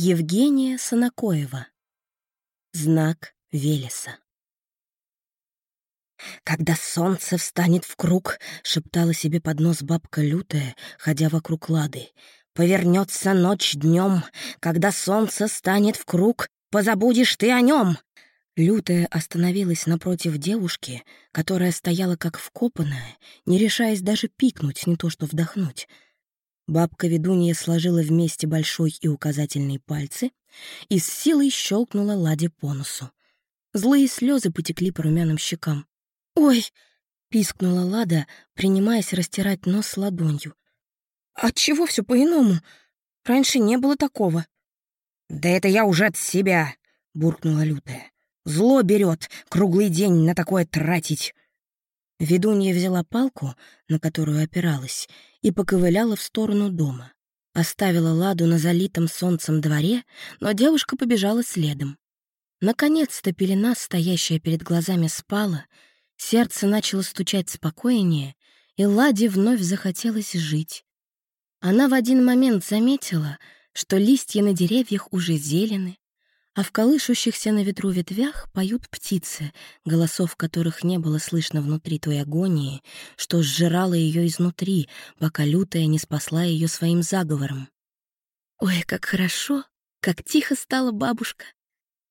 Евгения Санакоева. Знак Велеса. «Когда солнце встанет в круг», — шептала себе под нос бабка лютая, ходя вокруг лады, «повернется ночь днем, когда солнце станет в круг, позабудешь ты о нем». Лютая остановилась напротив девушки, которая стояла как вкопанная, не решаясь даже пикнуть, не то что вдохнуть — Бабка-ведунья сложила вместе большой и указательный пальцы и с силой щелкнула Ладе по носу. Злые слезы потекли по румяным щекам. «Ой!» — пискнула Лада, принимаясь растирать нос ладонью. «Отчего все по-иному? Раньше не было такого». «Да это я уже от себя!» — буркнула лютая. «Зло берет круглый день на такое тратить!» Ведунья взяла палку, на которую опиралась, и поковыляла в сторону дома. Оставила Ладу на залитом солнцем дворе, но девушка побежала следом. Наконец-то пелена, стоящая перед глазами, спала, сердце начало стучать спокойнее, и Ладе вновь захотелось жить. Она в один момент заметила, что листья на деревьях уже зелены, а в колышущихся на ветру ветвях поют птицы, голосов которых не было слышно внутри той агонии, что сжирала ее изнутри, пока лютая не спасла ее своим заговором. «Ой, как хорошо, как тихо стала бабушка!»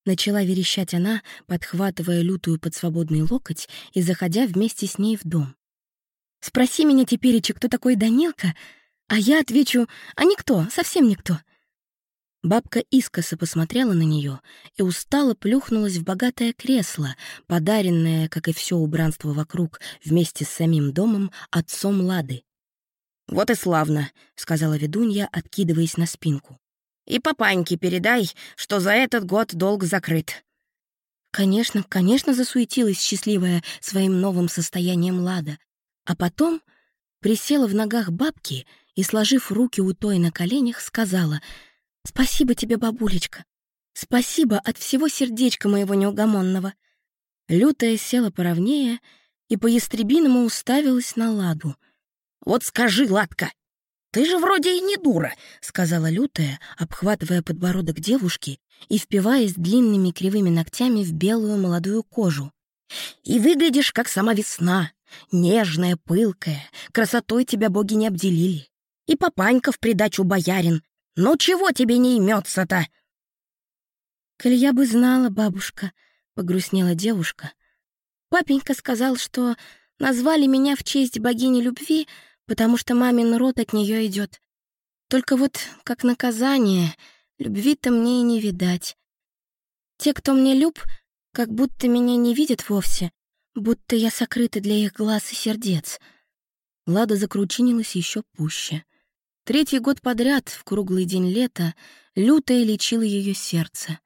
Начала верещать она, подхватывая лютую под свободный локоть и заходя вместе с ней в дом. «Спроси меня теперь, кто такой Данилка, а я отвечу, а никто, совсем никто. Бабка искоса посмотрела на нее и устало плюхнулась в богатое кресло, подаренное, как и все убранство вокруг, вместе с самим домом отцом Лады. «Вот и славно», — сказала ведунья, откидываясь на спинку. «И папаньке передай, что за этот год долг закрыт». Конечно, конечно, засуетилась счастливая своим новым состоянием Лада, а потом присела в ногах бабки и, сложив руки у той на коленях, сказала — «Спасибо тебе, бабулечка. Спасибо от всего сердечка моего неугомонного». Лютая села поровнее и по-ястребиному уставилась на Ладу. «Вот скажи, Ладка, ты же вроде и не дура», — сказала Лютая, обхватывая подбородок девушки и впиваясь длинными кривыми ногтями в белую молодую кожу. «И выглядишь, как сама весна, нежная, пылкая, красотой тебя боги не обделили. И папанька в придачу боярин, «Ну чего тебе не имется-то?» «Коль я бы знала, бабушка», — погрустнела девушка. «Папенька сказал, что назвали меня в честь богини любви, потому что мамин род от нее идет. Только вот, как наказание, любви-то мне и не видать. Те, кто мне люб, как будто меня не видят вовсе, будто я сокрыта для их глаз и сердец». Лада закручинилась еще пуще. Третий год подряд, в круглый день лета, лютое лечило ее сердце.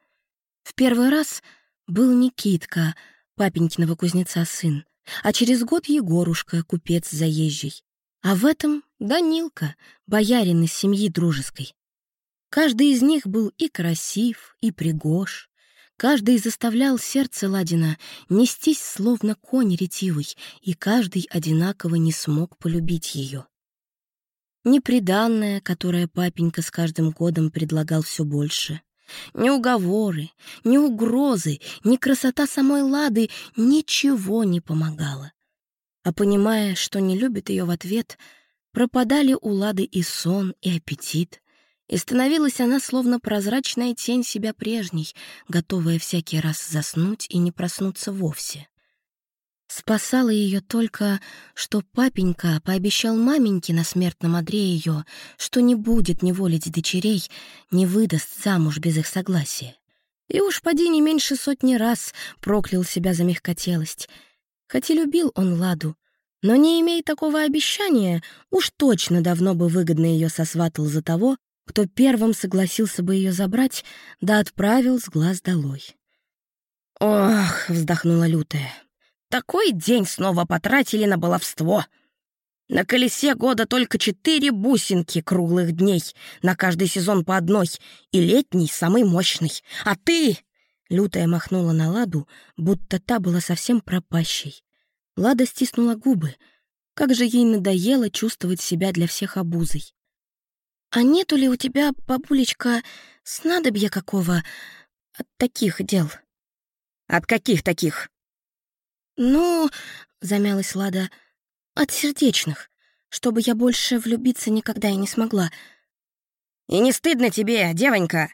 В первый раз был Никитка, папенькиного кузнеца сын, а через год Егорушка, купец заезжий. А в этом Данилка, боярин из семьи дружеской. Каждый из них был и красив, и пригож. Каждый заставлял сердце Ладина нестись, словно конь ретивый, и каждый одинаково не смог полюбить ее. Ни приданное, которое папенька с каждым годом предлагал все больше. Ни уговоры, ни угрозы, ни красота самой Лады ничего не помогало. А понимая, что не любит ее в ответ, пропадали у Лады и сон, и аппетит, и становилась она словно прозрачная тень себя прежней, готовая всякий раз заснуть и не проснуться вовсе. Спасало ее только, что папенька пообещал маменьке на смертном одре ее, что не будет неволить дочерей, не выдаст замуж без их согласия. И уж поди не меньше сотни раз проклял себя за мягкотелость. Хоть и любил он Ладу, но не имея такого обещания, уж точно давно бы выгодно ее сосватал за того, кто первым согласился бы ее забрать, да отправил с глаз долой. «Ох!» — вздохнула лютая. Такой день снова потратили на баловство. На колесе года только четыре бусинки круглых дней, на каждый сезон по одной, и летний самый мощный. А ты...» Лютая махнула на Ладу, будто та была совсем пропащей. Лада стиснула губы. Как же ей надоело чувствовать себя для всех обузой. «А нету ли у тебя, бабулечка, снадобья какого от таких дел?» «От каких таких?» «Ну...» — замялась Лада. «От сердечных, чтобы я больше влюбиться никогда и не смогла». «И не стыдно тебе, девонька?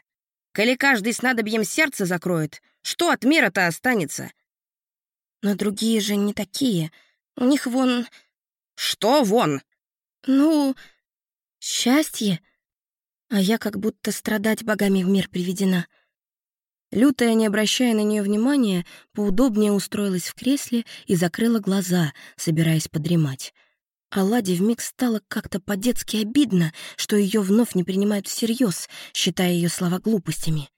Коли каждый снадобьем сердце закроет, что от мира-то останется?» «Но другие же не такие. У них вон...» «Что вон?» «Ну, счастье. А я как будто страдать богами в мир приведена». Лютая, не обращая на нее внимания, поудобнее устроилась в кресле и закрыла глаза, собираясь подремать. А Ладе вмиг стало как-то по-детски обидно, что ее вновь не принимают всерьез, считая ее слова глупостями.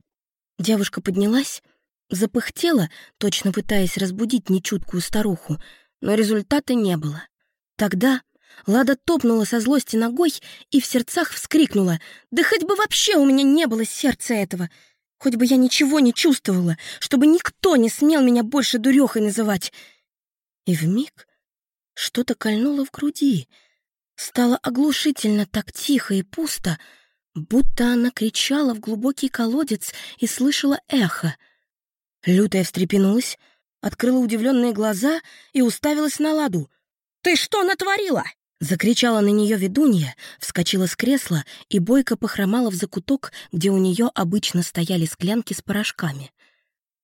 Девушка поднялась, запыхтела, точно пытаясь разбудить нечуткую старуху, но результата не было. Тогда Лада топнула со злости ногой и в сердцах вскрикнула «Да хоть бы вообще у меня не было сердца этого!» Хоть бы я ничего не чувствовала, чтобы никто не смел меня больше дурехой называть. И вмиг что-то кольнуло в груди. Стало оглушительно так тихо и пусто, будто она кричала в глубокий колодец и слышала эхо. Лютая встрепенулась, открыла удивленные глаза и уставилась на ладу. «Ты что натворила?» Закричала на нее ведунья, вскочила с кресла и бойко похромала в закуток, где у нее обычно стояли склянки с порошками.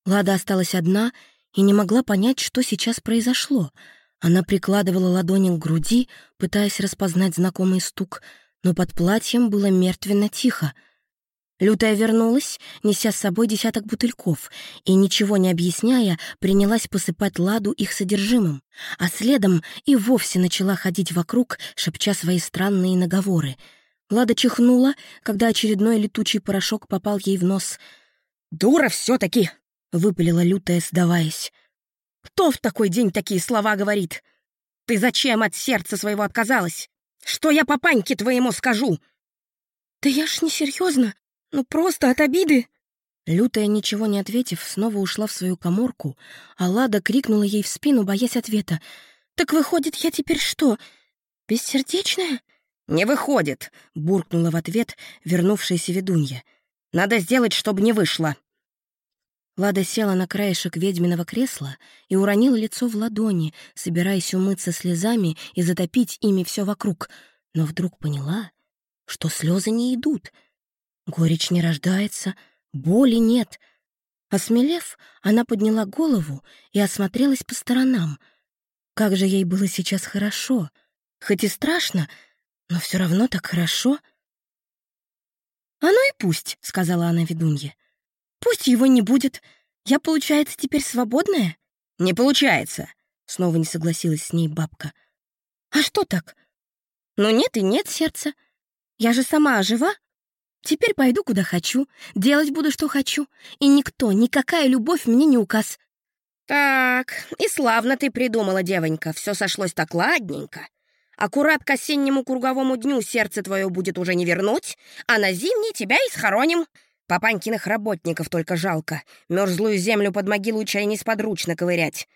Лада осталась одна и не могла понять, что сейчас произошло. Она прикладывала ладони к груди, пытаясь распознать знакомый стук, но под платьем было мертвенно тихо — Лютая вернулась, неся с собой десяток бутыльков, и, ничего не объясняя, принялась посыпать ладу их содержимым, а следом и вовсе начала ходить вокруг, шепча свои странные наговоры. Лада чихнула, когда очередной летучий порошок попал ей в нос. «Дура все-таки!» — выпалила Лютая, сдаваясь. «Кто в такой день такие слова говорит? Ты зачем от сердца своего отказалась? Что я папаньке твоему скажу?» «Да я ж не серьезно, ну просто от обиды!» Лютая, ничего не ответив, снова ушла в свою коморку, а Лада крикнула ей в спину, боясь ответа. «Так выходит, я теперь что, бессердечная?» «Не выходит!» — буркнула в ответ вернувшаяся ведунья. «Надо сделать, чтобы не вышло!» Лада села на краешек ведьминого кресла и уронила лицо в ладони, собираясь умыться слезами и затопить ими все вокруг, но вдруг поняла, что слезы не идут — Горечь не рождается, боли нет. Осмелев, она подняла голову и осмотрелась по сторонам. Как же ей было сейчас хорошо. Хоть и страшно, но все равно так хорошо. «Оно и пусть», — сказала она ведунье. «Пусть его не будет. Я, получается, теперь свободная?» «Не получается», — снова не согласилась с ней бабка. «А что так?» «Ну нет и нет сердца. Я же сама жива, Теперь пойду, куда хочу, делать буду, что хочу, и никто, никакая любовь мне не указ. Так, и славно ты придумала, девонька, все сошлось так ладненько. Аккурат к осеннему круговому дню сердце твое будет уже не вернуть, а на зимний тебя и схороним. Папанькиных работников только жалко. Мерзлую землю под могилу чай несподручно ковырять.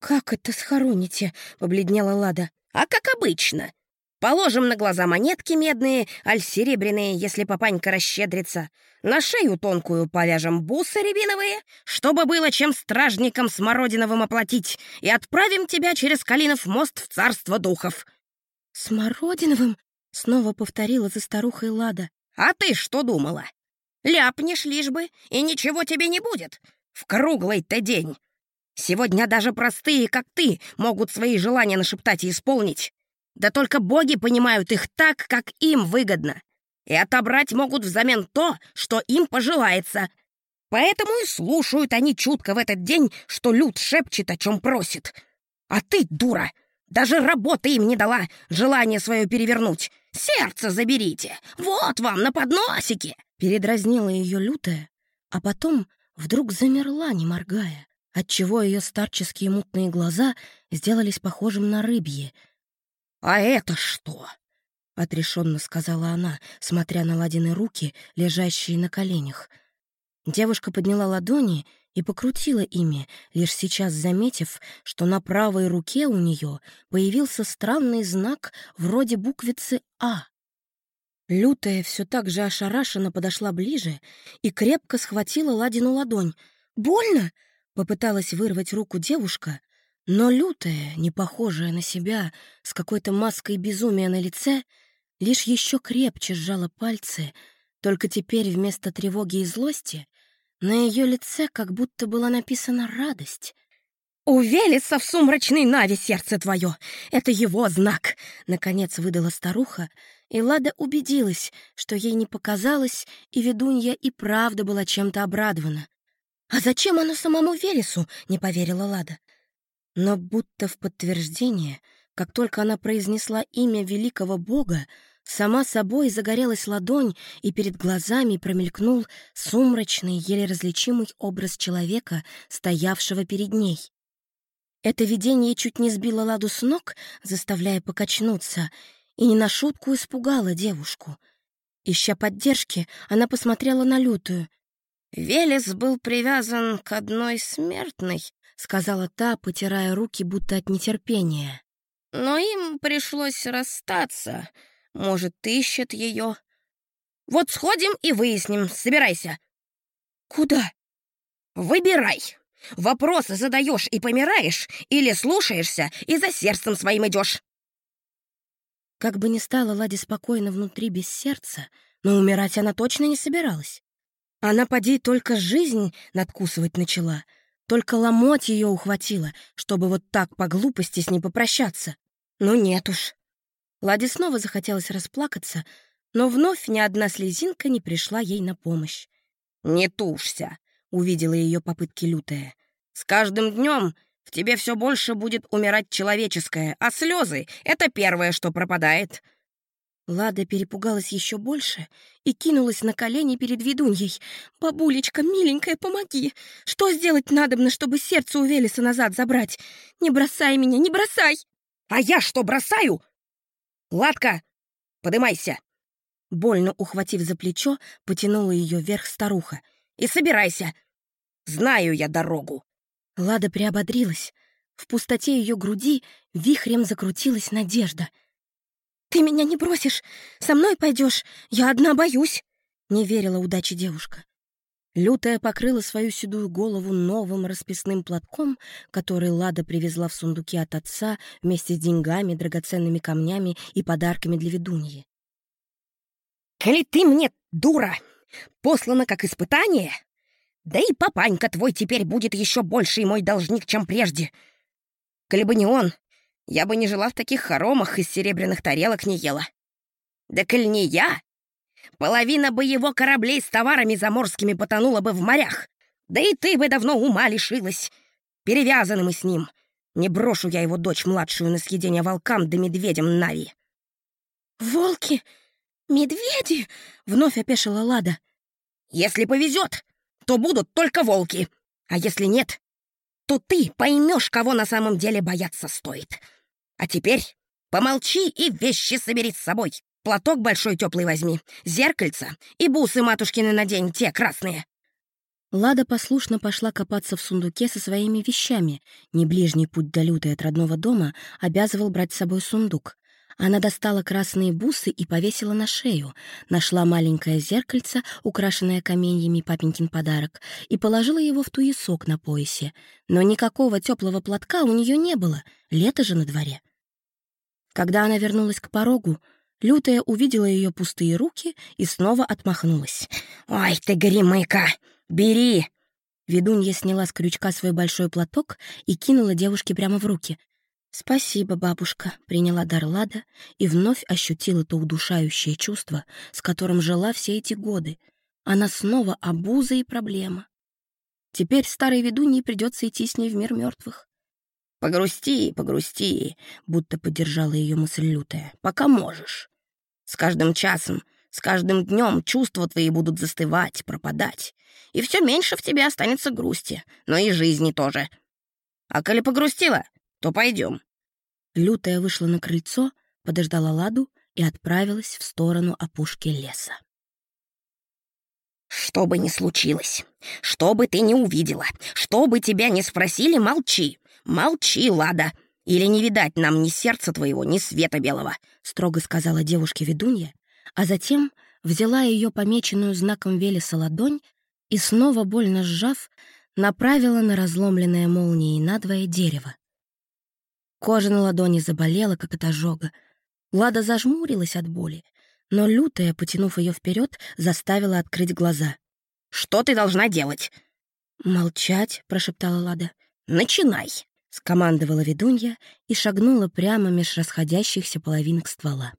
«Как это схороните?» — побледнела Лада. «А как обычно. Положим на глаза монетки медные, аль серебряные, если папанька расщедрится. На шею тонкую повяжем бусы рябиновые, чтобы было чем стражникам Смородиновым оплатить, и отправим тебя через Калинов мост в царство духов». «Смородиновым?» — снова повторила за старухой Лада. «А ты что думала? Ляпнешь лишь бы, и ничего тебе не будет. В круглый-то день. Сегодня даже простые, как ты, могут свои желания нашептать и исполнить. Да только боги понимают их так, как им выгодно. И отобрать могут взамен то, что им пожелается. Поэтому и слушают они чутко в этот день, что люд шепчет, о чем просит. А ты, дура, даже работы им не дала желание свое перевернуть. Сердце заберите, вот вам на подносике!» Передразнила ее лютая, а потом вдруг замерла, не моргая, отчего ее старческие мутные глаза сделались похожим на рыбьи — «А это что?» — отрешенно сказала она, смотря на ладины руки, лежащие на коленях. Девушка подняла ладони и покрутила ими, лишь сейчас заметив, что на правой руке у нее появился странный знак вроде буквицы «А». Лютая все так же ошарашенно подошла ближе и крепко схватила Ладину ладонь. «Больно?» — попыталась вырвать руку девушка, но лютая, не похожая на себя, с какой-то маской безумия на лице, лишь еще крепче сжала пальцы, только теперь вместо тревоги и злости на ее лице как будто была написана радость. «У Велеса в сумрачной наве сердце твое! Это его знак!» — наконец выдала старуха, и Лада убедилась, что ей не показалось, и ведунья и правда была чем-то обрадована. «А зачем оно самому Велесу?» — не поверила Лада. Но будто в подтверждение, как только она произнесла имя великого бога, сама собой загорелась ладонь, и перед глазами промелькнул сумрачный, еле различимый образ человека, стоявшего перед ней. Это видение чуть не сбило Ладу с ног, заставляя покачнуться, и не на шутку испугала девушку. Ища поддержки, она посмотрела на лютую. «Велес был привязан к одной смертной», сказала та, потирая руки, будто от нетерпения. «Но им пришлось расстаться. Может, ищет ее. Вот сходим и выясним. Собирайся». «Куда?» «Выбирай. Вопросы задаешь и помираешь, или слушаешься и за сердцем своим идешь». Как бы ни стало Ладе спокойно внутри без сердца, но умирать она точно не собиралась. Она, поди, только жизнь надкусывать начала — только ломоть ее ухватило, чтобы вот так по глупости с ней попрощаться. Ну нет уж. Ладе снова захотелось расплакаться, но вновь ни одна слезинка не пришла ей на помощь. «Не тушься», — увидела ее попытки лютая. «С каждым днем в тебе все больше будет умирать человеческое, а слезы — это первое, что пропадает. Лада перепугалась еще больше и кинулась на колени перед ведуньей. «Бабулечка, миленькая, помоги! Что сделать надобно, чтобы сердце у Велеса назад забрать? Не бросай меня, не бросай!» «А я что, бросаю? Ладка, подымайся!» Больно ухватив за плечо, потянула ее вверх старуха. «И собирайся! Знаю я дорогу!» Лада приободрилась. В пустоте ее груди вихрем закрутилась надежда — «Ты меня не бросишь! Со мной пойдешь! Я одна боюсь!» Не верила удаче девушка. Лютая покрыла свою седую голову новым расписным платком, который Лада привезла в сундуке от отца вместе с деньгами, драгоценными камнями и подарками для ведуньи. «Коли ты мне, дура, послана как испытание, да и папанька твой теперь будет еще больший мой должник, чем прежде. Коли бы не он, я бы не жила в таких хоромах из серебряных тарелок не ела. Да коль не я, половина бы его кораблей с товарами заморскими потонула бы в морях. Да и ты бы давно ума лишилась. Перевязаны мы с ним. Не брошу я его дочь младшую на съедение волкам да медведям Нави. «Волки? Медведи?» — вновь опешила Лада. «Если повезет, то будут только волки. А если нет, то ты поймешь, кого на самом деле бояться стоит. А теперь помолчи и вещи собери с собой. Платок большой теплый возьми, зеркальце и бусы матушкины надень, те красные». Лада послушно пошла копаться в сундуке со своими вещами. Не ближний путь до лютой от родного дома обязывал брать с собой сундук. Она достала красные бусы и повесила на шею, нашла маленькое зеркальце, украшенное каменьями папенькин подарок, и положила его в туесок на поясе. Но никакого теплого платка у нее не было, лето же на дворе. Когда она вернулась к порогу, Лютая увидела ее пустые руки и снова отмахнулась. «Ой ты, горемыка! Бери!» Ведунья сняла с крючка свой большой платок и кинула девушке прямо в руки. «Спасибо, бабушка», — приняла дар Лада и вновь ощутила то удушающее чувство, с которым жила все эти годы. Она снова обуза и проблема. Теперь старой ведунье придется идти с ней в мир мертвых. «Погрусти, погрусти», — будто поддержала ее мысль лютая, — «пока можешь. С каждым часом, с каждым днем чувства твои будут застывать, пропадать, и все меньше в тебе останется грусти, но и жизни тоже. А коли погрустила, то пойдем». Лютая вышла на крыльцо, подождала Ладу и отправилась в сторону опушки леса. «Что бы ни случилось, что бы ты ни увидела, что бы тебя ни спросили, молчи. «Молчи, Лада, или не видать нам ни сердца твоего, ни света белого», — строго сказала девушке ведунья, а затем взяла ее помеченную знаком Велеса ладонь и, снова больно сжав, направила на разломленное молнией надвое дерево. Кожа на ладони заболела, как от ожога. Лада зажмурилась от боли, но лютая, потянув ее вперед, заставила открыть глаза. «Что ты должна делать?» «Молчать», — прошептала Лада. «Начинай!» — скомандовала ведунья и шагнула прямо меж расходящихся половинок ствола.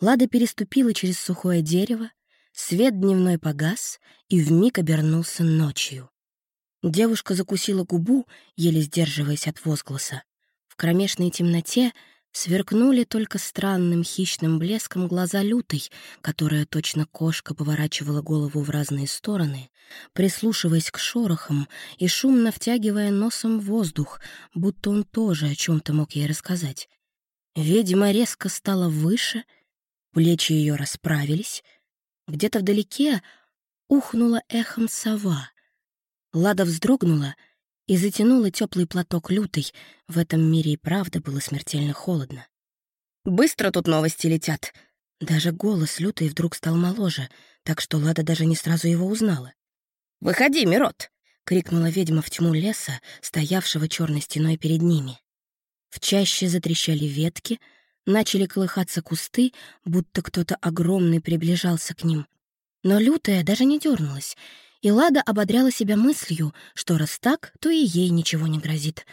Лада переступила через сухое дерево, свет дневной погас и вмиг обернулся ночью. Девушка закусила губу, еле сдерживаясь от возгласа. В кромешной темноте сверкнули только странным хищным блеском глаза лютой, которая точно кошка поворачивала голову в разные стороны, прислушиваясь к шорохам и шумно втягивая носом воздух, будто он тоже о чем-то мог ей рассказать. Ведьма резко стала выше — Плечи ее расправились. Где-то вдалеке ухнула эхом сова. Лада вздрогнула и затянула теплый платок лютой. В этом мире и правда было смертельно холодно. «Быстро тут новости летят!» Даже голос лютой вдруг стал моложе, так что Лада даже не сразу его узнала. «Выходи, Мирот!» — крикнула ведьма в тьму леса, стоявшего черной стеной перед ними. В чаще затрещали ветки — Начали колыхаться кусты, будто кто-то огромный приближался к ним. Но лютая даже не дернулась, и Лада ободряла себя мыслью, что раз так, то и ей ничего не грозит.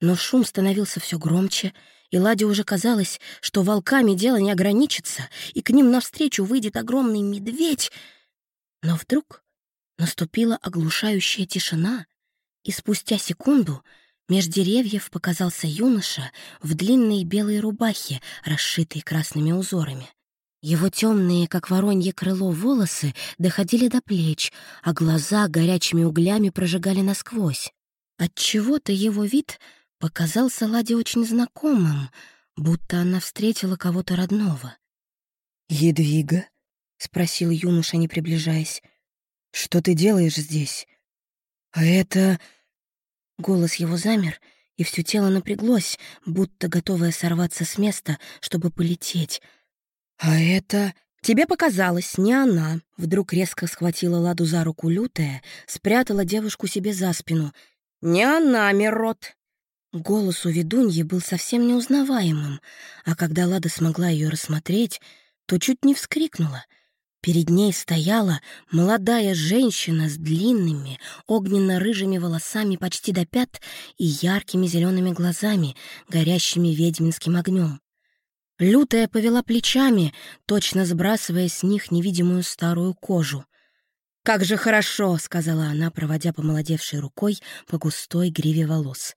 Но шум становился все громче, и Ладе уже казалось, что волками дело не ограничится, и к ним навстречу выйдет огромный медведь. Но вдруг наступила оглушающая тишина, и спустя секунду Меж деревьев показался юноша в длинной белой рубахе, расшитой красными узорами. Его темные, как воронье крыло, волосы доходили до плеч, а глаза горячими углями прожигали насквозь. Отчего-то его вид показался Ладе очень знакомым, будто она встретила кого-то родного. «Едвига?» — спросил юноша, не приближаясь. «Что ты делаешь здесь? А это...» Голос его замер, и все тело напряглось, будто готовое сорваться с места, чтобы полететь. «А это...» «Тебе показалось, не она!» Вдруг резко схватила Ладу за руку лютая, спрятала девушку себе за спину. «Не она, Мирот!» Голос у ведуньи был совсем неузнаваемым, а когда Лада смогла ее рассмотреть, то чуть не вскрикнула — Перед ней стояла молодая женщина с длинными, огненно-рыжими волосами почти до пят и яркими зелеными глазами, горящими ведьминским огнем. Лютая повела плечами, точно сбрасывая с них невидимую старую кожу. «Как же хорошо!» — сказала она, проводя помолодевшей рукой по густой гриве волос.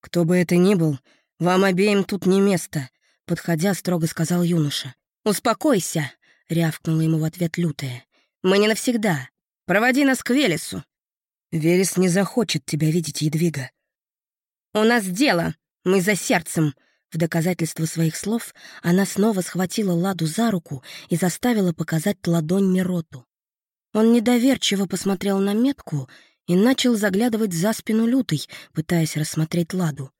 «Кто бы это ни был, вам обеим тут не место», — подходя, строго сказал юноша. «Успокойся!» — рявкнула ему в ответ лютая. «Мы не навсегда. Проводи нас к Велесу». «Велес не захочет тебя видеть, Едвига». «У нас дело. Мы за сердцем». В доказательство своих слов она снова схватила Ладу за руку и заставила показать ладонь Мироту. Он недоверчиво посмотрел на метку и начал заглядывать за спину лютой, пытаясь рассмотреть Ладу.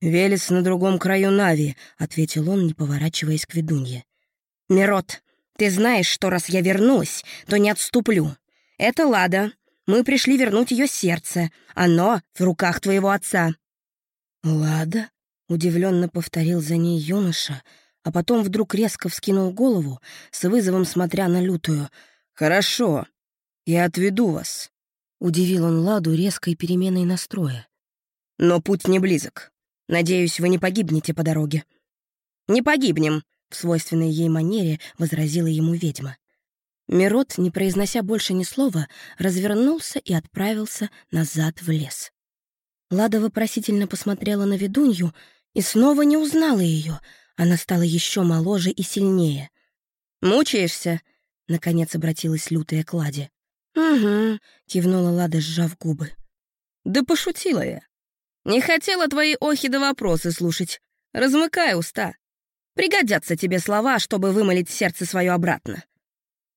«Велес на другом краю Нави», — ответил он, не поворачиваясь к ведунье. «Мирот, ты знаешь, что раз я вернулась, то не отступлю. Это Лада. Мы пришли вернуть ее сердце. Оно в руках твоего отца». «Лада?» — удивленно повторил за ней юноша, а потом вдруг резко вскинул голову, с вызовом смотря на лютую. «Хорошо, я отведу вас», — удивил он Ладу резкой переменой настроя. «Но путь не близок. Надеюсь, вы не погибнете по дороге». «Не погибнем», в свойственной ей манере возразила ему ведьма. Мирот, не произнося больше ни слова, развернулся и отправился назад в лес. Лада вопросительно посмотрела на ведунью и снова не узнала ее. Она стала еще моложе и сильнее. «Мучаешься?» — наконец обратилась лютая к Ладе. «Угу», — кивнула Лада, сжав губы. «Да пошутила я. Не хотела твои охи да вопросы слушать. Размыкай уста. Пригодятся тебе слова, чтобы вымолить сердце свое обратно».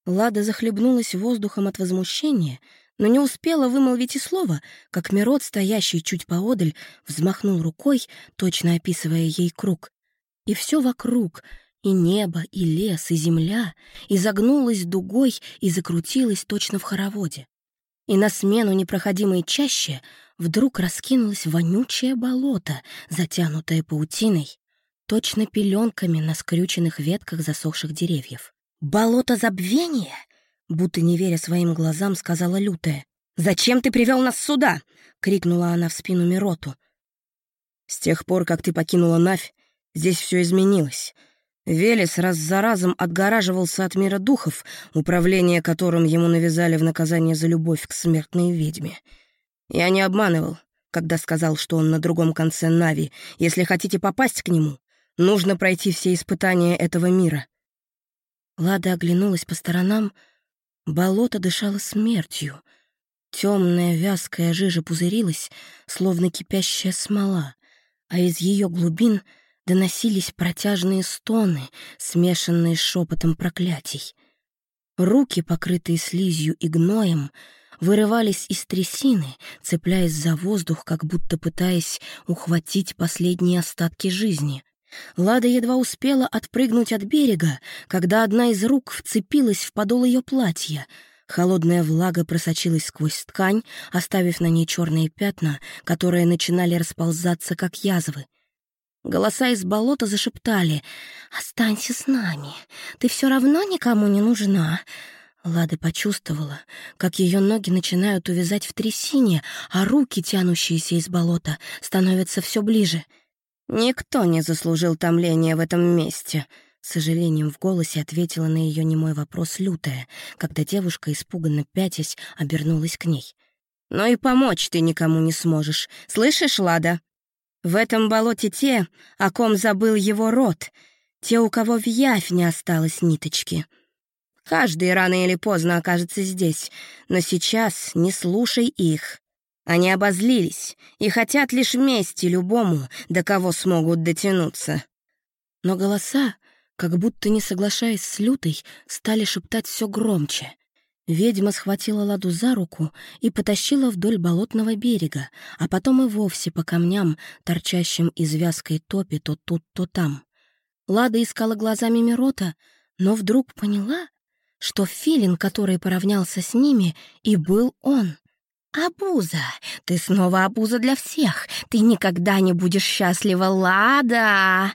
Лада захлебнулась воздухом от возмущения, но не успела вымолвить и слова, как Мирот, стоящий чуть поодаль, взмахнул рукой, точно описывая ей круг. И все вокруг, И небо, и лес, и земля изогнулась дугой и закрутилась точно в хороводе. И на смену непроходимой чаще вдруг раскинулось вонючее болото, затянутое паутиной, точно пеленками на скрюченных ветках засохших деревьев. «Болото забвения?» Будто не веря своим глазам, сказала лютая. «Зачем ты привел нас сюда?» — крикнула она в спину Мироту. «С тех пор, как ты покинула Навь, здесь все изменилось. Велес раз за разом отгораживался от мира духов, управление которым ему навязали в наказание за любовь к смертной ведьме. Я не обманывал, когда сказал, что он на другом конце Нави. Если хотите попасть к нему, нужно пройти все испытания этого мира». Лада оглянулась по сторонам. Болото дышало смертью. Темная вязкая жижа пузырилась, словно кипящая смола, а из ее глубин — доносились протяжные стоны, смешанные с шепотом проклятий. Руки, покрытые слизью и гноем, вырывались из трясины, цепляясь за воздух, как будто пытаясь ухватить последние остатки жизни. Лада едва успела отпрыгнуть от берега, когда одна из рук вцепилась в подол ее платья. Холодная влага просочилась сквозь ткань, оставив на ней черные пятна, которые начинали расползаться, как язвы. Голоса из болота зашептали «Останься с нами, ты все равно никому не нужна». Лада почувствовала, как ее ноги начинают увязать в трясине, а руки, тянущиеся из болота, становятся все ближе. «Никто не заслужил томления в этом месте», — с сожалением в голосе ответила на ее немой вопрос лютая, когда девушка, испуганно пятясь, обернулась к ней. «Но и помочь ты никому не сможешь. Слышишь, Лада?» В этом болоте те, о ком забыл его род, те, у кого в явь не осталось ниточки. Каждый рано или поздно окажется здесь, но сейчас не слушай их. Они обозлились и хотят лишь мести любому, до кого смогут дотянуться. Но голоса, как будто не соглашаясь с лютой, стали шептать все громче. Ведьма схватила Ладу за руку и потащила вдоль болотного берега, а потом и вовсе по камням, торчащим из вязкой топи то тут, то там. Лада искала глазами Мирота, но вдруг поняла, что филин, который поравнялся с ними, и был он. «Абуза! Ты снова абуза для всех! Ты никогда не будешь счастлива, Лада!»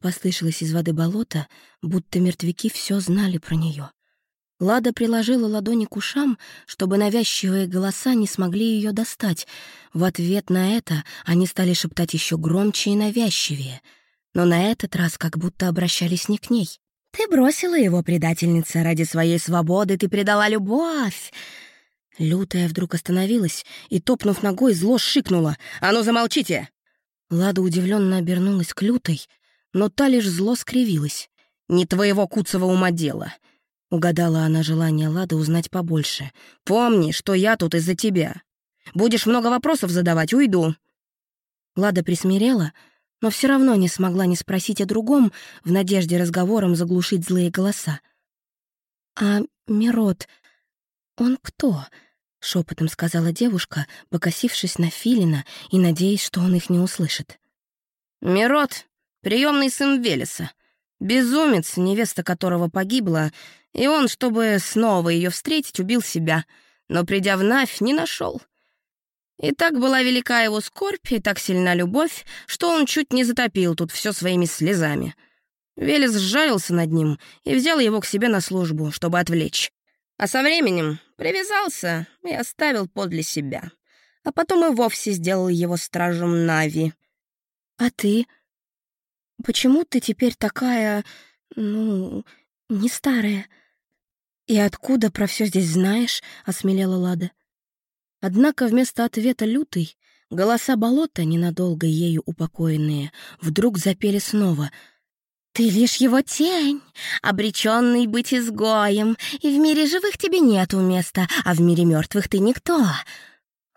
Послышалось из воды болота, будто мертвяки все знали про нее. Лада приложила ладони к ушам, чтобы навязчивые голоса не смогли ее достать. В ответ на это они стали шептать еще громче и навязчивее. Но на этот раз как будто обращались не к ней. «Ты бросила его, предательница, ради своей свободы ты предала любовь!» Лютая вдруг остановилась и, топнув ногой, зло шикнула. «А ну, замолчите!» Лада удивленно обернулась к Лютой, но та лишь зло скривилась. «Не твоего куцого ума дело!» Угадала она желание Лады узнать побольше. «Помни, что я тут из-за тебя. Будешь много вопросов задавать, уйду». Лада присмирела, но все равно не смогла не спросить о другом, в надежде разговором заглушить злые голоса. «А Мирот, он кто?» — шепотом сказала девушка, покосившись на Филина и надеясь, что он их не услышит. «Мирот — приемный сын Велеса, безумец, невеста которого погибла, и он, чтобы снова ее встретить, убил себя, но, придя в Навь, не нашел. И так была велика его скорбь и так сильна любовь, что он чуть не затопил тут все своими слезами. Велес сжалился над ним и взял его к себе на службу, чтобы отвлечь. А со временем привязался и оставил подле себя. А потом и вовсе сделал его стражем Нави. «А ты? Почему ты теперь такая, ну, не старая?» «И откуда про все здесь знаешь?» — осмелела Лада. Однако вместо ответа лютый голоса болота, ненадолго ею упокоенные, вдруг запели снова. «Ты лишь его тень, обреченный быть изгоем, и в мире живых тебе нету места, а в мире мертвых ты никто».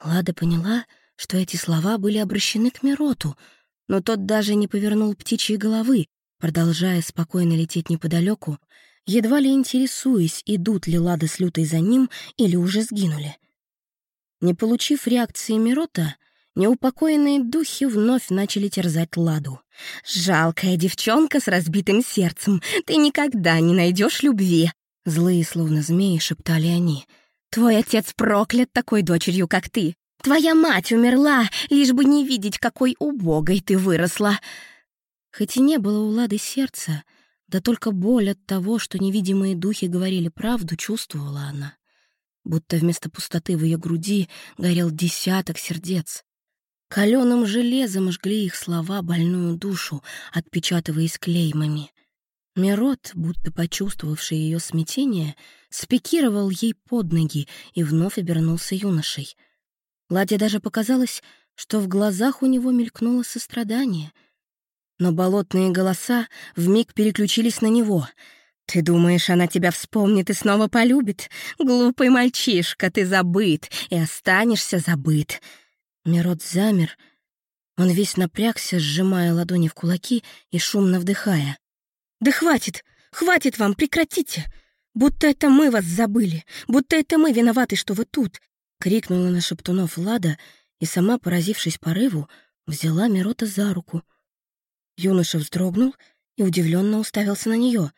Лада поняла, что эти слова были обращены к Мироту, но тот даже не повернул птичьей головы, продолжая спокойно лететь неподалеку, едва ли интересуясь, идут ли Лада с Лютой за ним или уже сгинули. Не получив реакции Мирота, Неупокоенные духи вновь начали терзать Ладу. «Жалкая девчонка с разбитым сердцем, ты никогда не найдешь любви!» Злые, словно змеи, шептали они. «Твой отец проклят такой дочерью, как ты! Твоя мать умерла, лишь бы не видеть, какой убогой ты выросла!» Хоть и не было у Лады сердца, да только боль от того, что невидимые духи говорили правду, чувствовала она. Будто вместо пустоты в ее груди горел десяток сердец. Каленым железом жгли их слова больную душу, отпечатываясь клеймами. Мирот, будто почувствовавший ее смятение, спикировал ей под ноги и вновь обернулся юношей. Ладе даже показалось, что в глазах у него мелькнуло сострадание. Но болотные голоса вмиг переключились на него. «Ты думаешь, она тебя вспомнит и снова полюбит? Глупый мальчишка, ты забыт и останешься забыт!» Мирот замер. Он весь напрягся, сжимая ладони в кулаки и шумно вдыхая. «Да хватит! Хватит вам! Прекратите! Будто это мы вас забыли! Будто это мы виноваты, что вы тут!» Крикнула на шептунов Лада и сама, поразившись порыву, взяла Мирота за руку. Юноша вздрогнул и удивленно уставился на нее.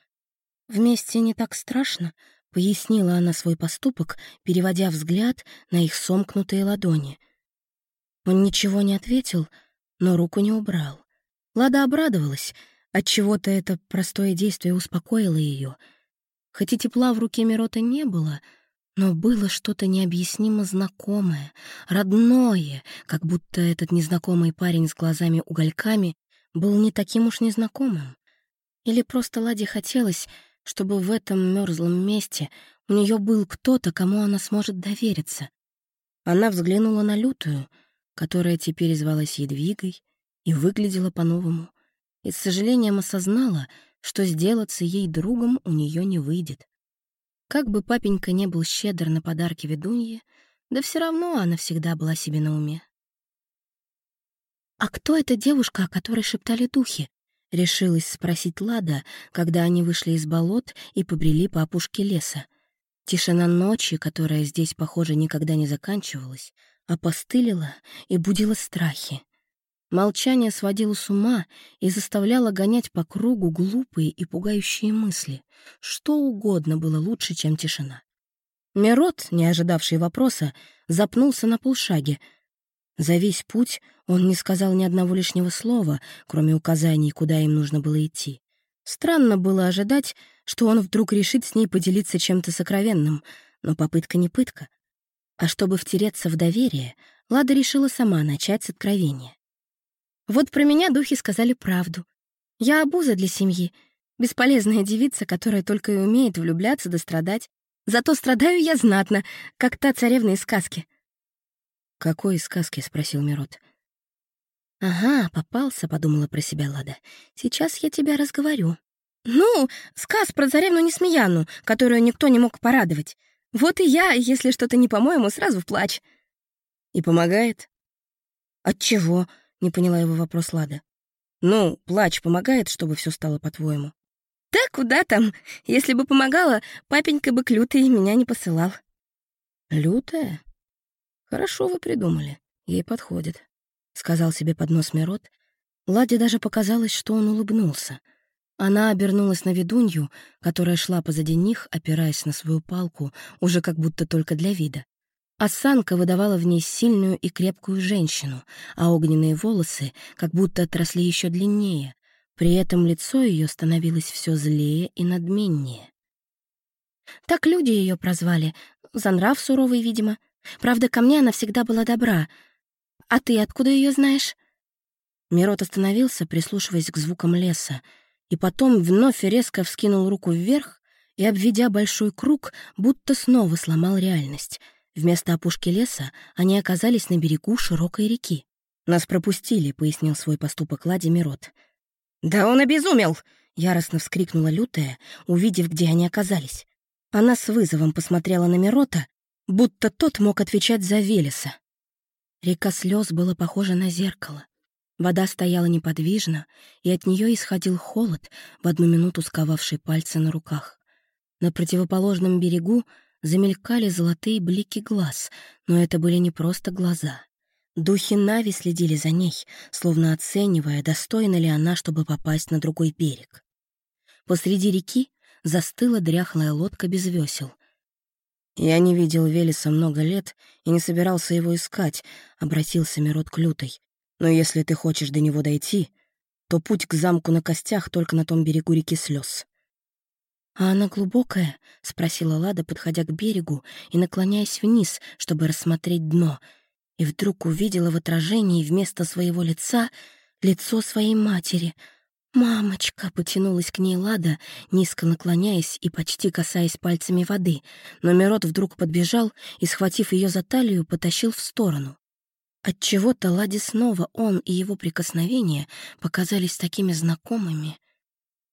«Вместе не так страшно», — пояснила она свой поступок, переводя взгляд на их сомкнутые ладони — он ничего не ответил, но руку не убрал. Лада обрадовалась. Отчего-то это простое действие успокоило ее. Хоть и тепла в руке Мирота не было, но было что-то необъяснимо знакомое, родное, как будто этот незнакомый парень с глазами-угольками был не таким уж незнакомым. Или просто Ладе хотелось, чтобы в этом мерзлом месте у нее был кто-то, кому она сможет довериться. Она взглянула на лютую — которая теперь звалась Едвигой и выглядела по-новому, и с сожалением осознала, что сделаться ей другом у нее не выйдет. Как бы папенька не был щедр на подарки ведунье, да все равно она всегда была себе на уме. «А кто эта девушка, о которой шептали духи?» — решилась спросить Лада, когда они вышли из болот и побрели по опушке леса. Тишина ночи, которая здесь, похоже, никогда не заканчивалась, опостылила и будила страхи. Молчание сводило с ума и заставляло гонять по кругу глупые и пугающие мысли. Что угодно было лучше, чем тишина. Мирот, не ожидавший вопроса, запнулся на полшаге. За весь путь он не сказал ни одного лишнего слова, кроме указаний, куда им нужно было идти. Странно было ожидать, что он вдруг решит с ней поделиться чем-то сокровенным, но попытка не пытка. А чтобы втереться в доверие, Лада решила сама начать с откровения. Вот про меня духи сказали правду. Я обуза для семьи, бесполезная девица, которая только и умеет влюбляться да страдать. Зато страдаю я знатно, как та царевна из сказки. «Какой из сказки?» — спросил Мирот. «Ага, попался», — подумала про себя Лада. «Сейчас я тебя разговорю». «Ну, сказ про царевну Несмеяну, которую никто не мог порадовать. Вот и я, если что-то не по-моему, сразу в плач. И помогает? От чего? Не поняла его вопрос Лада. Ну, плач помогает, чтобы все стало по-твоему. Да куда там? Если бы помогала, папенька бы к лютой меня не посылал. Лютая? Хорошо вы придумали. Ей подходит. Сказал себе под нос Мирот. Ладе даже показалось, что он улыбнулся — она обернулась на ведунью, которая шла позади них, опираясь на свою палку, уже как будто только для вида. Осанка выдавала в ней сильную и крепкую женщину, а огненные волосы как будто отросли еще длиннее. При этом лицо ее становилось все злее и надменнее. Так люди ее прозвали, за нрав суровый, видимо. Правда, ко мне она всегда была добра. А ты откуда ее знаешь? Мирот остановился, прислушиваясь к звукам леса, и потом вновь резко вскинул руку вверх и, обведя большой круг, будто снова сломал реальность. Вместо опушки леса они оказались на берегу широкой реки. «Нас пропустили», — пояснил свой поступок Лади Мирот. «Да он обезумел!» — яростно вскрикнула Лютая, увидев, где они оказались. Она с вызовом посмотрела на Мирота, будто тот мог отвечать за Велеса. Река слез была похожа на зеркало. Вода стояла неподвижно, и от нее исходил холод, в одну минуту сковавший пальцы на руках. На противоположном берегу замелькали золотые блики глаз, но это были не просто глаза. Духи Нави следили за ней, словно оценивая, достойна ли она, чтобы попасть на другой берег. Посреди реки застыла дряхлая лодка без весел. «Я не видел Велеса много лет и не собирался его искать», — обратился Мирот к Лютой. «Но если ты хочешь до него дойти, то путь к замку на костях только на том берегу реки слез. «А она глубокая?» — спросила Лада, подходя к берегу и наклоняясь вниз, чтобы рассмотреть дно, и вдруг увидела в отражении вместо своего лица лицо своей матери. «Мамочка!» — потянулась к ней Лада, низко наклоняясь и почти касаясь пальцами воды, но Мирот вдруг подбежал и, схватив ее за талию, потащил в сторону. Отчего-то Ладе снова он и его прикосновения показались такими знакомыми.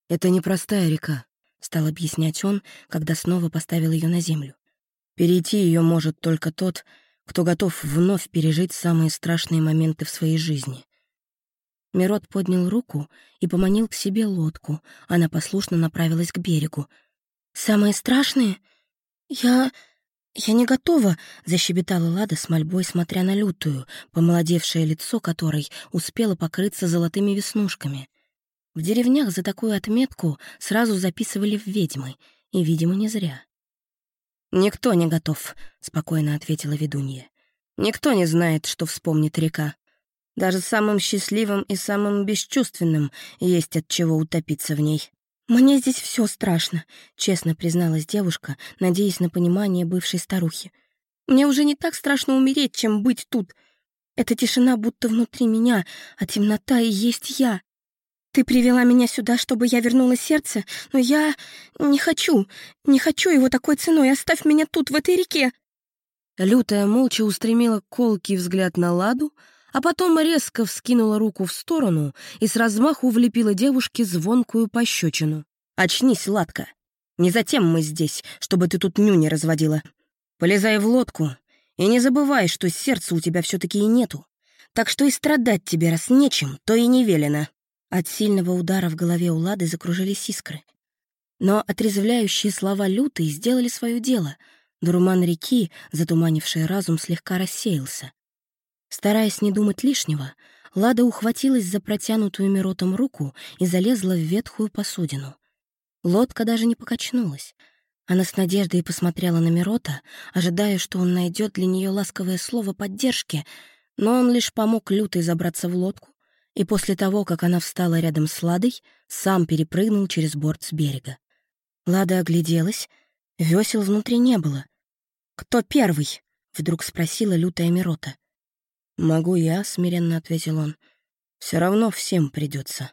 «Это непростая река», — стал объяснять он, когда снова поставил ее на землю. «Перейти ее может только тот, кто готов вновь пережить самые страшные моменты в своей жизни». Мирот поднял руку и поманил к себе лодку. Она послушно направилась к берегу. «Самые страшные? Я... я не готова!» — защебетала Лада с мольбой, смотря на лютую, помолодевшее лицо которой успело покрыться золотыми веснушками. В деревнях за такую отметку сразу записывали в ведьмы, и, видимо, не зря. «Никто не готов», — спокойно ответила ведунья. «Никто не знает, что вспомнит река. Даже самым счастливым и самым бесчувственным есть от чего утопиться в ней». «Мне здесь все страшно», — честно призналась девушка, надеясь на понимание бывшей старухи. «Мне уже не так страшно умереть, чем быть тут. Эта тишина будто внутри меня, а темнота и есть я. Ты привела меня сюда, чтобы я вернула сердце, но я не хочу, не хочу его такой ценой. Оставь меня тут, в этой реке!» Лютая молча устремила колкий взгляд на Ладу, а потом резко вскинула руку в сторону и с размаху влепила девушке звонкую пощечину. «Очнись, Ладка! Не затем мы здесь, чтобы ты тут нюни разводила. Полезай в лодку и не забывай, что сердца у тебя все-таки и нету. Так что и страдать тебе, раз нечем, то и не велено». От сильного удара в голове у Лады закружились искры. Но отрезвляющие слова лютой сделали свое дело. Дурман реки, затуманивший разум, слегка рассеялся. Стараясь не думать лишнего, Лада ухватилась за протянутую Миротом руку и залезла в ветхую посудину. Лодка даже не покачнулась. Она с надеждой посмотрела на Мирота, ожидая, что он найдет для нее ласковое слово поддержки, но он лишь помог лютой забраться в лодку, и после того, как она встала рядом с Ладой, сам перепрыгнул через борт с берега. Лада огляделась, весел внутри не было. «Кто первый?» — вдруг спросила лютая Мирота. «Могу я», — смиренно ответил он. «Все равно всем придется.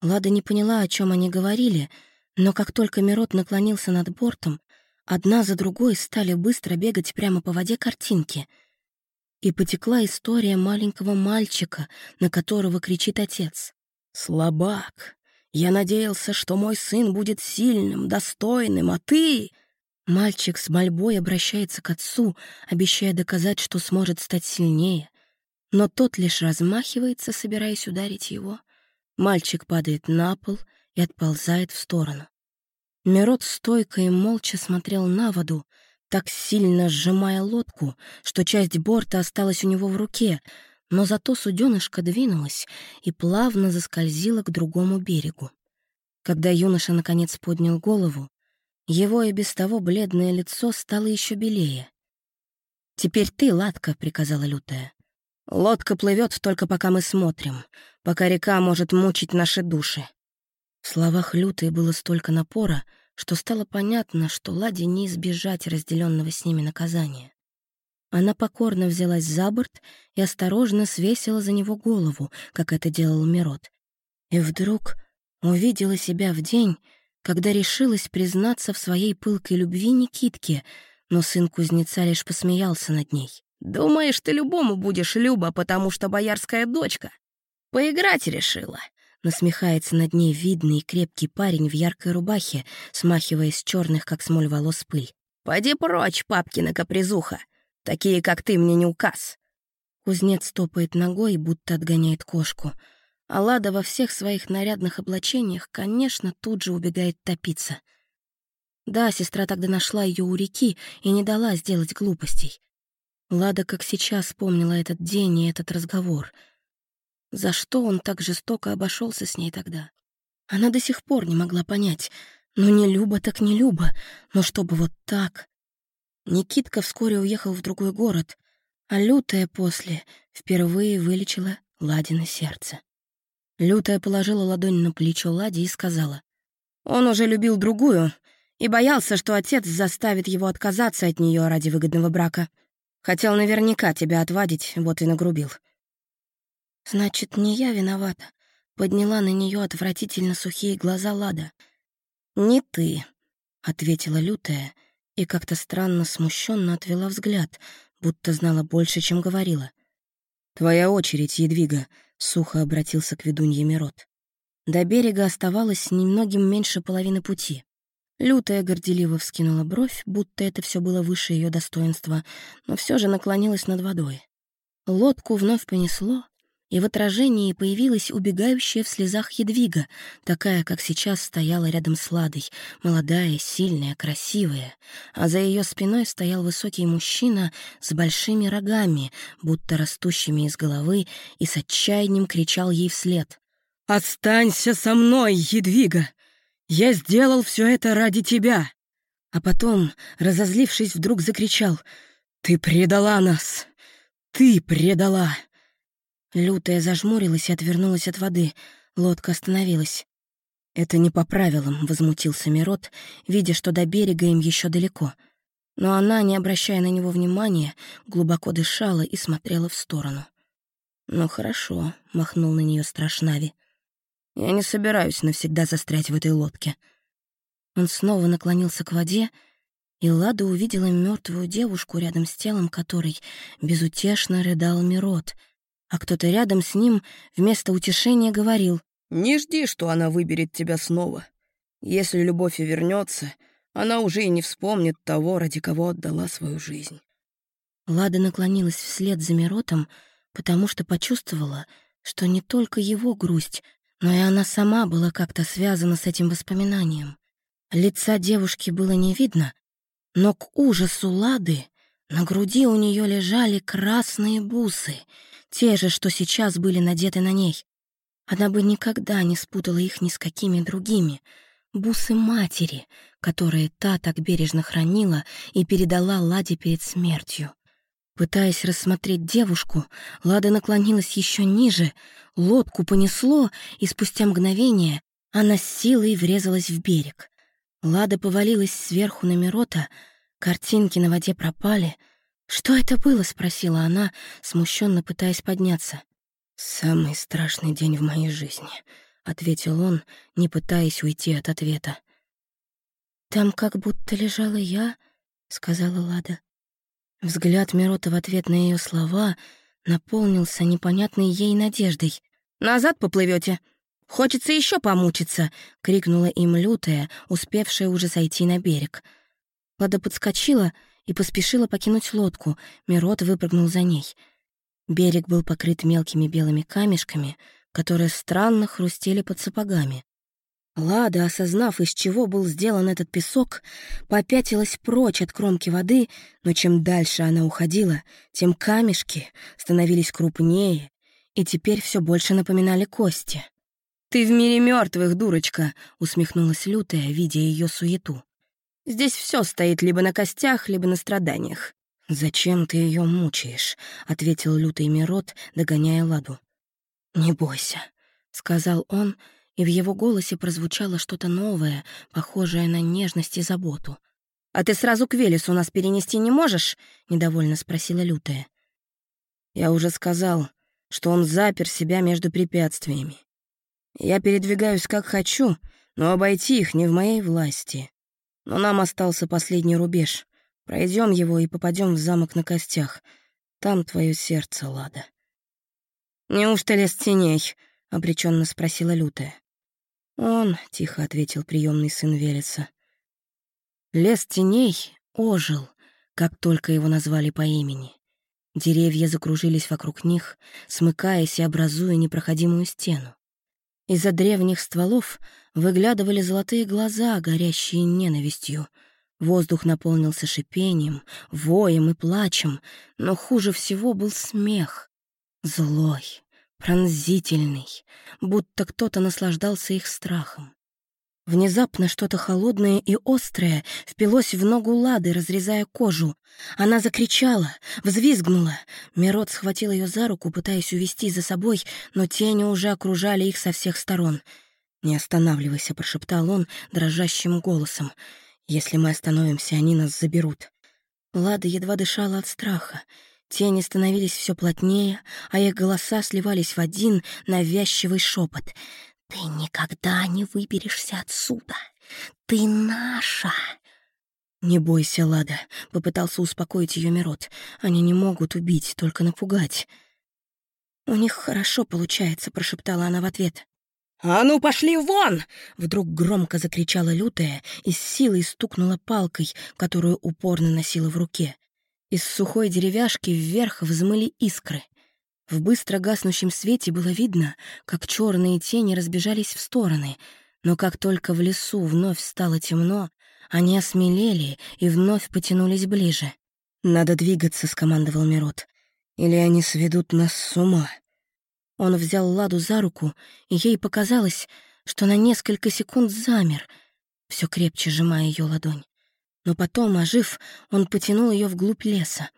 Лада не поняла, о чем они говорили, но как только Мирот наклонился над бортом, одна за другой стали быстро бегать прямо по воде картинки — и потекла история маленького мальчика, на которого кричит отец. «Слабак! Я надеялся, что мой сын будет сильным, достойным, а ты...» Мальчик с мольбой обращается к отцу, обещая доказать, что сможет стать сильнее. Но тот лишь размахивается, собираясь ударить его. Мальчик падает на пол и отползает в сторону. Мирот стойко и молча смотрел на воду, так сильно сжимая лодку, что часть борта осталась у него в руке, но зато суденышко двинулось и плавно заскользило к другому берегу. Когда юноша наконец поднял голову, его и без того бледное лицо стало еще белее. «Теперь ты, Ладка», — приказала Лютая. «Лодка плывет только пока мы смотрим, пока река может мучить наши души». В словах Лютой было столько напора, что стало понятно, что Ладе не избежать разделенного с ними наказания. Она покорно взялась за борт и осторожно свесила за него голову, как это делал Мирот. И вдруг увидела себя в день, когда решилась признаться в своей пылкой любви Никитке, но сын кузнеца лишь посмеялся над ней. «Думаешь, ты любому будешь Люба, потому что боярская дочка? Поиграть решила. Насмехается над ней видный и крепкий парень в яркой рубахе, смахивая с черных, как смоль волос, пыль. «Поди прочь, папкина капризуха! Такие, как ты, мне не указ!» Кузнец топает ногой, будто отгоняет кошку. А Лада во всех своих нарядных облачениях, конечно, тут же убегает топиться. Да, сестра тогда нашла ее у реки и не дала сделать глупостей. Лада как сейчас помнила этот день и этот разговор. За что он так жестоко обошелся с ней тогда? Она до сих пор не могла понять. Ну, не Люба так не Люба, но чтобы вот так. Никитка вскоре уехал в другой город, а Лютая после впервые вылечила Ладина сердце. Лютая положила ладонь на плечо Лади и сказала, «Он уже любил другую и боялся, что отец заставит его отказаться от нее ради выгодного брака. Хотел наверняка тебя отвадить, вот и нагрубил». «Значит, не я виновата», — подняла на нее отвратительно сухие глаза Лада. «Не ты», — ответила Лютая и как-то странно смущенно отвела взгляд, будто знала больше, чем говорила. «Твоя очередь, Едвига», — сухо обратился к ведунье Мирот. До берега оставалось немногим меньше половины пути. Лютая горделиво вскинула бровь, будто это все было выше ее достоинства, но все же наклонилась над водой. Лодку вновь понесло, и в отражении появилась убегающая в слезах Едвига, такая, как сейчас стояла рядом с Ладой, молодая, сильная, красивая, а за ее спиной стоял высокий мужчина с большими рогами, будто растущими из головы, и с отчаянием кричал ей вслед. «Останься со мной, Едвига! Я сделал все это ради тебя!» А потом, разозлившись, вдруг закричал «Ты предала нас! Ты предала!» Лютая зажмурилась и отвернулась от воды. Лодка остановилась. «Это не по правилам», — возмутился Мирот, видя, что до берега им еще далеко. Но она, не обращая на него внимания, глубоко дышала и смотрела в сторону. «Ну хорошо», — махнул на нее Страшнави. «Я не собираюсь навсегда застрять в этой лодке». Он снова наклонился к воде, и Лада увидела мертвую девушку, рядом с телом которой безутешно рыдал Мирот — а кто-то рядом с ним вместо утешения говорил «Не жди, что она выберет тебя снова. Если любовь и вернется, она уже и не вспомнит того, ради кого отдала свою жизнь». Лада наклонилась вслед за Миротом, потому что почувствовала, что не только его грусть, но и она сама была как-то связана с этим воспоминанием. Лица девушки было не видно, но к ужасу Лады на груди у нее лежали красные бусы — те же, что сейчас были надеты на ней. Она бы никогда не спутала их ни с какими другими. Бусы матери, которые та так бережно хранила и передала Ладе перед смертью. Пытаясь рассмотреть девушку, Лада наклонилась еще ниже, лодку понесло, и спустя мгновение она с силой врезалась в берег. Лада повалилась сверху на Мирота, картинки на воде пропали — «Что это было?» — спросила она, смущенно пытаясь подняться. «Самый страшный день в моей жизни», — ответил он, не пытаясь уйти от ответа. «Там как будто лежала я», — сказала Лада. Взгляд Мирота в ответ на ее слова наполнился непонятной ей надеждой. «Назад поплывете? Хочется еще помучиться!» — крикнула им лютая, успевшая уже сойти на берег. Лада подскочила — и поспешила покинуть лодку, Мирот выпрыгнул за ней. Берег был покрыт мелкими белыми камешками, которые странно хрустели под сапогами. Лада, осознав, из чего был сделан этот песок, попятилась прочь от кромки воды, но чем дальше она уходила, тем камешки становились крупнее и теперь все больше напоминали кости. «Ты в мире мертвых, дурочка!» — усмехнулась лютая, видя ее суету. Здесь все стоит либо на костях, либо на страданиях. «Зачем ты ее мучаешь?» — ответил лютый Мирот, догоняя Ладу. «Не бойся», — сказал он, и в его голосе прозвучало что-то новое, похожее на нежность и заботу. «А ты сразу к Велесу нас перенести не можешь?» — недовольно спросила лютая. «Я уже сказал, что он запер себя между препятствиями. Я передвигаюсь как хочу, но обойти их не в моей власти. Но нам остался последний рубеж. Пройдем его и попадем в замок на костях. Там твое сердце, Лада. «Неужто лес теней?» — обреченно спросила Лютая. «Он», — тихо ответил приемный сын Велеса. Лес теней ожил, как только его назвали по имени. Деревья закружились вокруг них, смыкаясь и образуя непроходимую стену. Из-за древних стволов выглядывали золотые глаза, горящие ненавистью. Воздух наполнился шипением, воем и плачем, но хуже всего был смех. Злой, пронзительный, будто кто-то наслаждался их страхом. Внезапно что-то холодное и острое впилось в ногу Лады, разрезая кожу. Она закричала, взвизгнула. Мирот схватил ее за руку, пытаясь увести за собой, но тени уже окружали их со всех сторон. «Не останавливайся», — прошептал он дрожащим голосом. «Если мы остановимся, они нас заберут». Лада едва дышала от страха. Тени становились все плотнее, а их голоса сливались в один навязчивый шепот — «Ты никогда не выберешься отсюда! Ты наша!» «Не бойся, Лада», — попытался успокоить ее Мирот. «Они не могут убить, только напугать». «У них хорошо получается», — прошептала она в ответ. «А ну, пошли вон!» Вдруг громко закричала лютая и с силой стукнула палкой, которую упорно носила в руке. Из сухой деревяшки вверх взмыли искры. В быстро гаснущем свете было видно, как черные тени разбежались в стороны, но как только в лесу вновь стало темно, они осмелели и вновь потянулись ближе. «Надо двигаться», — скомандовал Мирот. «Или они сведут нас с ума». Он взял Ладу за руку, и ей показалось, что на несколько секунд замер, все крепче сжимая ее ладонь. Но потом, ожив, он потянул ее вглубь леса.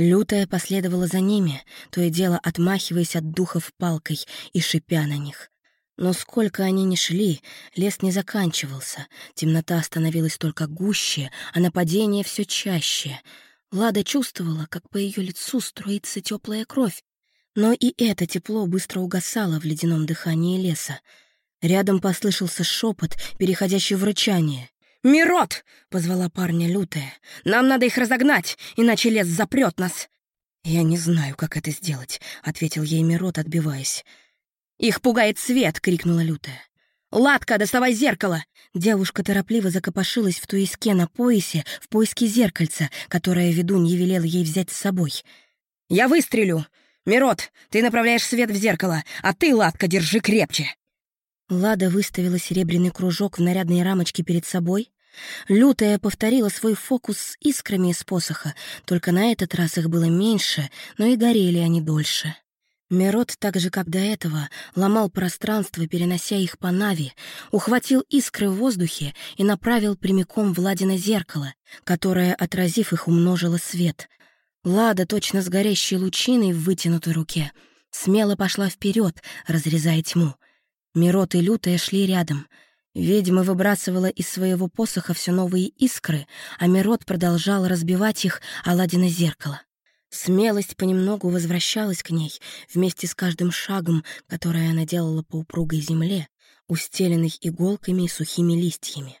Лютая последовала за ними, то и дело отмахиваясь от духов палкой и шипя на них. Но сколько они ни шли, лес не заканчивался, темнота становилась только гуще, а нападение все чаще. Лада чувствовала, как по ее лицу струится теплая кровь, но и это тепло быстро угасало в ледяном дыхании леса. Рядом послышался шепот, переходящий в рычание. «Мирот!» — позвала парня лютая. «Нам надо их разогнать, иначе лес запрет нас!» «Я не знаю, как это сделать», — ответил ей Мирот, отбиваясь. «Их пугает свет!» — крикнула лютая. «Ладка, доставай зеркало!» Девушка торопливо закопошилась в туиске на поясе в поиске зеркальца, которое ведунья велела ей взять с собой. «Я выстрелю! Мирот, ты направляешь свет в зеркало, а ты, Ладка, держи крепче!» Лада выставила серебряный кружок в нарядной рамочке перед собой. Лютая повторила свой фокус с искрами из посоха, только на этот раз их было меньше, но и горели они дольше. Мирот, так же как до этого, ломал пространство, перенося их по Нави, ухватил искры в воздухе и направил прямиком в Ладино зеркало, которое, отразив их, умножило свет. Лада, точно с горящей лучиной в вытянутой руке, смело пошла вперед, разрезая тьму — Мирот и Лютая шли рядом. Ведьма выбрасывала из своего посоха все новые искры, а Мирот продолжал разбивать их Аладдина зеркало. Смелость понемногу возвращалась к ней вместе с каждым шагом, который она делала по упругой земле, устеленной иголками и сухими листьями.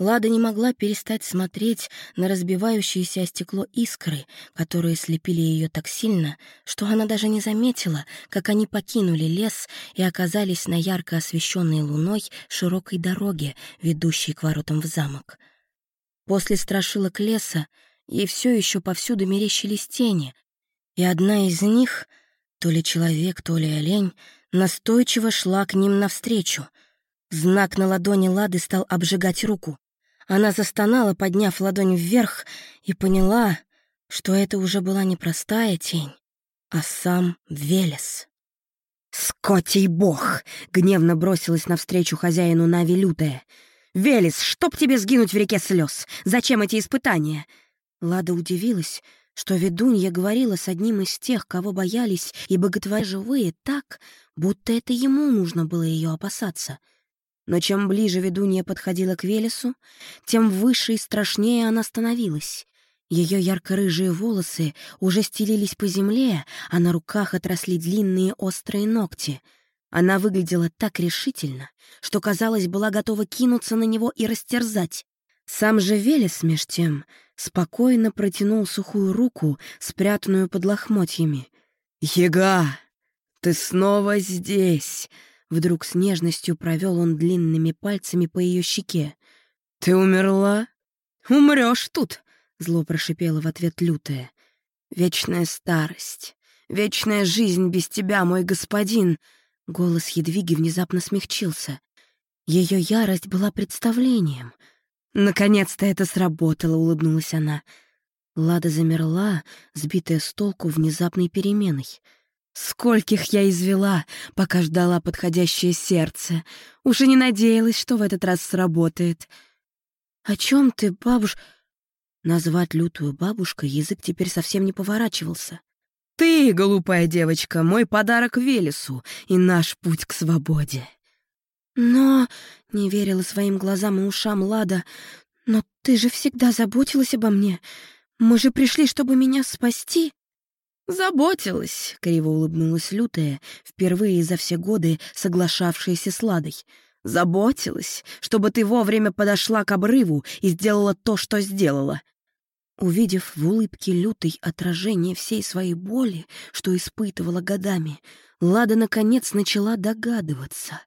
Лада не могла перестать смотреть на разбивающееся стекло искры, которые слепили ее так сильно, что она даже не заметила, как они покинули лес и оказались на ярко освещенной луной широкой дороге, ведущей к воротам в замок. После страшилок леса ей все еще повсюду мерещились тени, и одна из них, то ли человек, то ли олень, настойчиво шла к ним навстречу. Знак на ладони Лады стал обжигать руку. Она застонала, подняв ладонь вверх, и поняла, что это уже была не простая тень, а сам Велес. «Скотий бог!» — гневно бросилась навстречу хозяину Нави лютая. «Велес, чтоб тебе сгинуть в реке слез! Зачем эти испытания?» Лада удивилась, что ведунья говорила с одним из тех, кого боялись и боготворили живые, так, будто это ему нужно было ее опасаться — но чем ближе ведунья подходила к Велесу, тем выше и страшнее она становилась. Ее ярко-рыжие волосы уже стелились по земле, а на руках отросли длинные острые ногти. Она выглядела так решительно, что, казалось, была готова кинуться на него и растерзать. Сам же Велес, меж тем, спокойно протянул сухую руку, спрятанную под лохмотьями. «Ега, ты снова здесь!» Вдруг с нежностью провел он длинными пальцами по ее щеке. «Ты умерла? Умрешь тут!» — зло прошипела в ответ лютая. «Вечная старость, вечная жизнь без тебя, мой господин!» Голос Едвиги внезапно смягчился. Ее ярость была представлением. Наконец-то это сработало, улыбнулась она. Лада замерла, сбитая с толку внезапной переменой. Скольких я извела, пока ждала подходящее сердце. Уж и не надеялась, что в этот раз сработает. «О чем ты, бабуш...» Назвать лютую бабушкой язык теперь совсем не поворачивался. «Ты, глупая девочка, мой подарок Велесу и наш путь к свободе». «Но...» — не верила своим глазам и ушам Лада. «Но ты же всегда заботилась обо мне. Мы же пришли, чтобы меня спасти». «Заботилась», — криво улыбнулась лютая, впервые за все годы соглашавшаяся с Ладой. «Заботилась, чтобы ты вовремя подошла к обрыву и сделала то, что сделала. Увидев в улыбке лютой отражение всей своей боли, что испытывала годами, Лада наконец начала догадываться.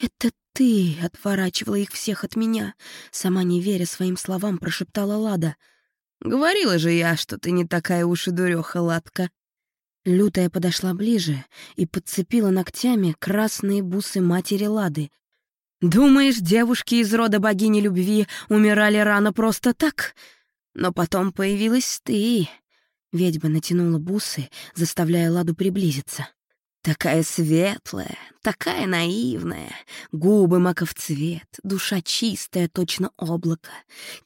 «Это ты отворачивала их всех от меня», — сама не веря своим словам, прошептала Лада. «Говорила же я, что ты не такая уж и дурёха, Ладка». Лютая подошла ближе и подцепила ногтями красные бусы матери Лады. «Думаешь, девушки из рода богини любви умирали рано просто так?» Но потом появилась ты. Ведьма натянула бусы, заставляя Ладу приблизиться. Такая светлая, такая наивная, губы маков цвет, душа чистая, точно облако,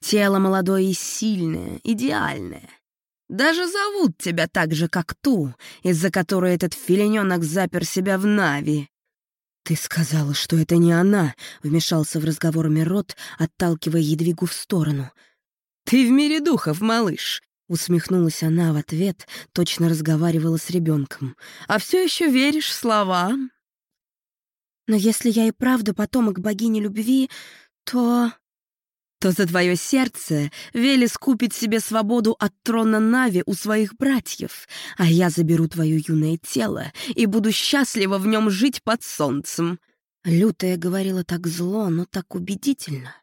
тело молодое и сильное, идеальное. Даже зовут тебя так же, как ту, из-за которой этот филенёнок запер себя в Нави. «Ты сказала, что это не она», — вмешался в разговор Мирот, отталкивая Едвигу в сторону — «Ты в мире духов, малыш!» Усмехнулась она в ответ, точно разговаривала с ребенком. «А все еще веришь словам?» «Но если я и правда потомок богини любви, то...» «То за твое сердце Велес купит себе свободу от трона Нави у своих братьев, а я заберу твое юное тело и буду счастлива в нем жить под солнцем». Лютая говорила так зло, но так убедительно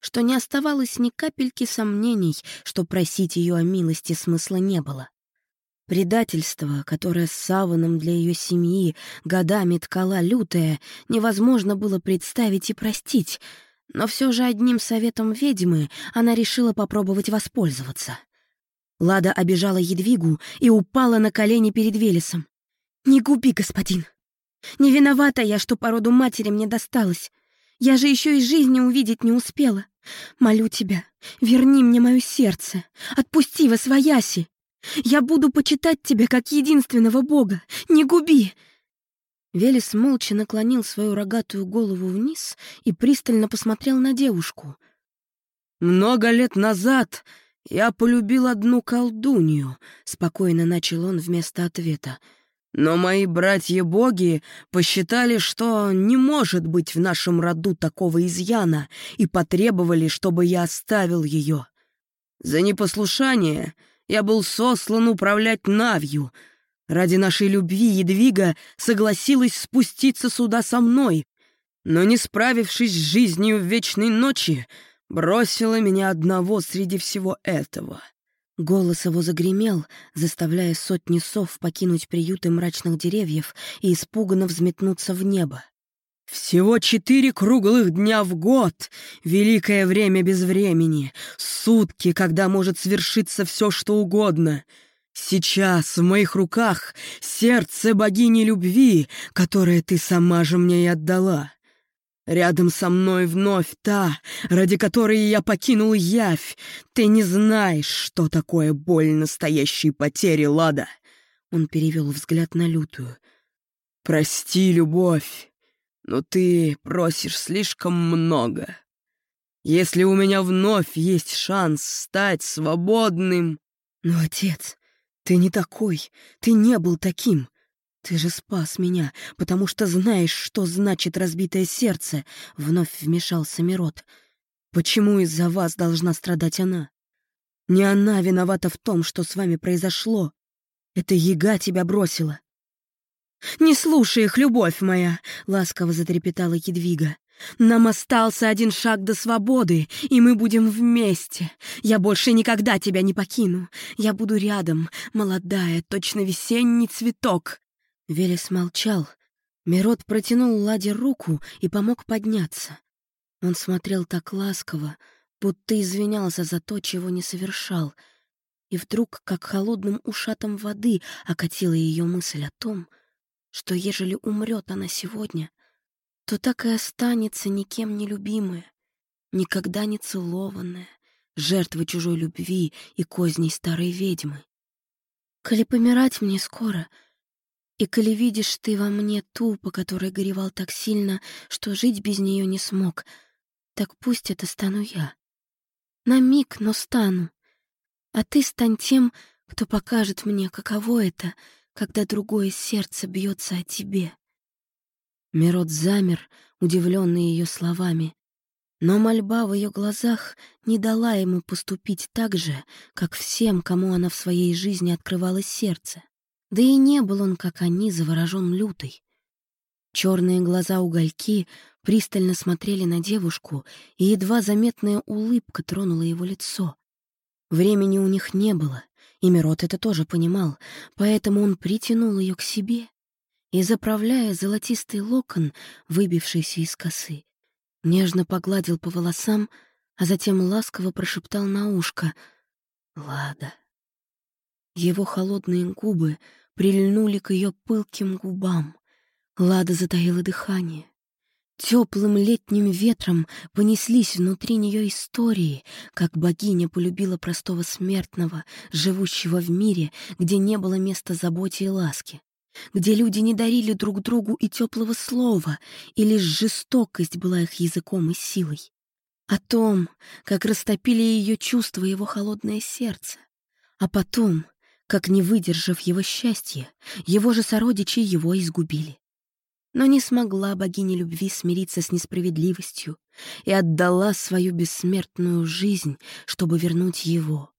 что не оставалось ни капельки сомнений, что просить ее о милости смысла не было. Предательство, которое с саваном для ее семьи годами ткала лютая, невозможно было представить и простить, но все же одним советом ведьмы она решила попробовать воспользоваться. Лада обижала Едвигу и упала на колени перед Велесом. «Не губи, господин! Не виновата я, что по роду матери мне досталось. Я же еще и жизни увидеть не успела. Молю тебя, верни мне мое сердце, отпусти во свояси. Я буду почитать тебя как единственного Бога. Не губи!» Велес молча наклонил свою рогатую голову вниз и пристально посмотрел на девушку. «Много лет назад я полюбил одну колдунью», — спокойно начал он вместо ответа. Но мои братья-боги посчитали, что не может быть в нашем роду такого изъяна, и потребовали, чтобы я оставил ее. За непослушание я был сослан управлять Навью. Ради нашей любви Едвига согласилась спуститься сюда со мной, но, не справившись с жизнью в вечной ночи, бросила меня одного среди всего этого. Голос его загремел, заставляя сотни сов покинуть приюты мрачных деревьев и испуганно взметнуться в небо. «Всего четыре круглых дня в год, великое время без времени, сутки, когда может свершиться все, что угодно. Сейчас в моих руках сердце богини любви, которое ты сама же мне и отдала. Рядом со мной вновь та, ради которой я покинул явь. Ты не знаешь, что такое боль настоящей потери, Лада. Он перевел взгляд на лютую. Прости, любовь, но ты просишь слишком много. Если у меня вновь есть шанс стать свободным... Но, отец, ты не такой, ты не был таким. «Ты же спас меня, потому что знаешь, что значит разбитое сердце», — вновь вмешался Мирот. «Почему из-за вас должна страдать она? Не она виновата в том, что с вами произошло. Это яга тебя бросила». «Не слушай их, любовь моя!» — ласково затрепетала Едвига. «Нам остался один шаг до свободы, и мы будем вместе. Я больше никогда тебя не покину. Я буду рядом, молодая, точно весенний цветок. Велес молчал. Мирот протянул Ладе руку и помог подняться. Он смотрел так ласково, будто извинялся за то, чего не совершал. И вдруг, как холодным ушатом воды, окатила ее мысль о том, что ежели умрет она сегодня, то так и останется никем не любимая, никогда не целованная, жертва чужой любви и козней старой ведьмы. Коли помирать мне скоро, и коли видишь ты во мне ту, по которой горевал так сильно, что жить без нее не смог, так пусть это стану я. На миг, но стану. А ты стань тем, кто покажет мне, каково это, когда другое сердце бьется о тебе. Мирот замер, удивленный ее словами. Но мольба в ее глазах не дала ему поступить так же, как всем, кому она в своей жизни открывала сердце. Да и не был он, как они, заворожен лютой. Черные глаза угольки пристально смотрели на девушку, и едва заметная улыбка тронула его лицо. Времени у них не было, и Мирот это тоже понимал, поэтому он притянул ее к себе и, заправляя золотистый локон, выбившийся из косы, нежно погладил по волосам, а затем ласково прошептал на ушко «Лада». Его холодные губы прильнули к ее пылким губам. Лада затаила дыхание. Теплым летним ветром понеслись внутри нее истории, как богиня полюбила простого смертного, живущего в мире, где не было места заботе и ласке где люди не дарили друг другу и теплого слова, и лишь жестокость была их языком и силой. О том, как растопили ее чувства его холодное сердце, а потом, как, не выдержав его счастья, его же сородичи его изгубили. Но не смогла богиня любви смириться с несправедливостью и отдала свою бессмертную жизнь, чтобы вернуть его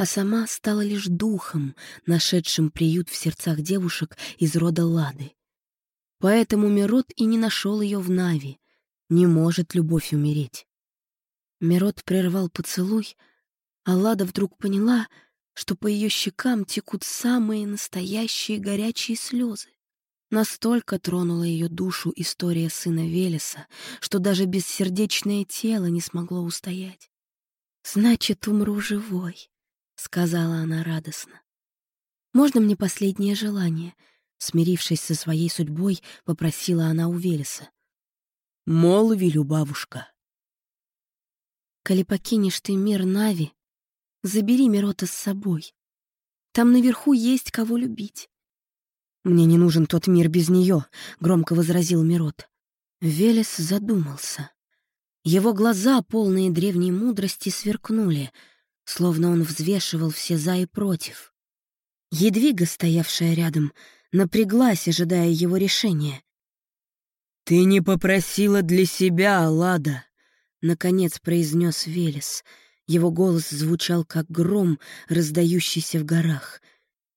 а сама стала лишь духом, нашедшим приют в сердцах девушек из рода Лады. Поэтому Мирот и не нашел ее в Нави. Не может любовь умереть. Мирот прервал поцелуй, а Лада вдруг поняла, что по ее щекам текут самые настоящие горячие слезы. Настолько тронула ее душу история сына Велеса, что даже бессердечное тело не смогло устоять. «Значит, умру живой», — сказала она радостно. «Можно мне последнее желание?» Смирившись со своей судьбой, попросила она у Велеса. «Молви, бабушка». «Коли покинешь ты мир Нави, забери Мирота с собой. Там наверху есть кого любить». «Мне не нужен тот мир без нее», — громко возразил Мирот. Велес задумался. Его глаза, полные древней мудрости, сверкнули — словно он взвешивал все «за» и «против». Едвига, стоявшая рядом, напряглась, ожидая его решения. «Ты не попросила для себя, Аллада», — наконец произнес Велес. Его голос звучал, как гром, раздающийся в горах.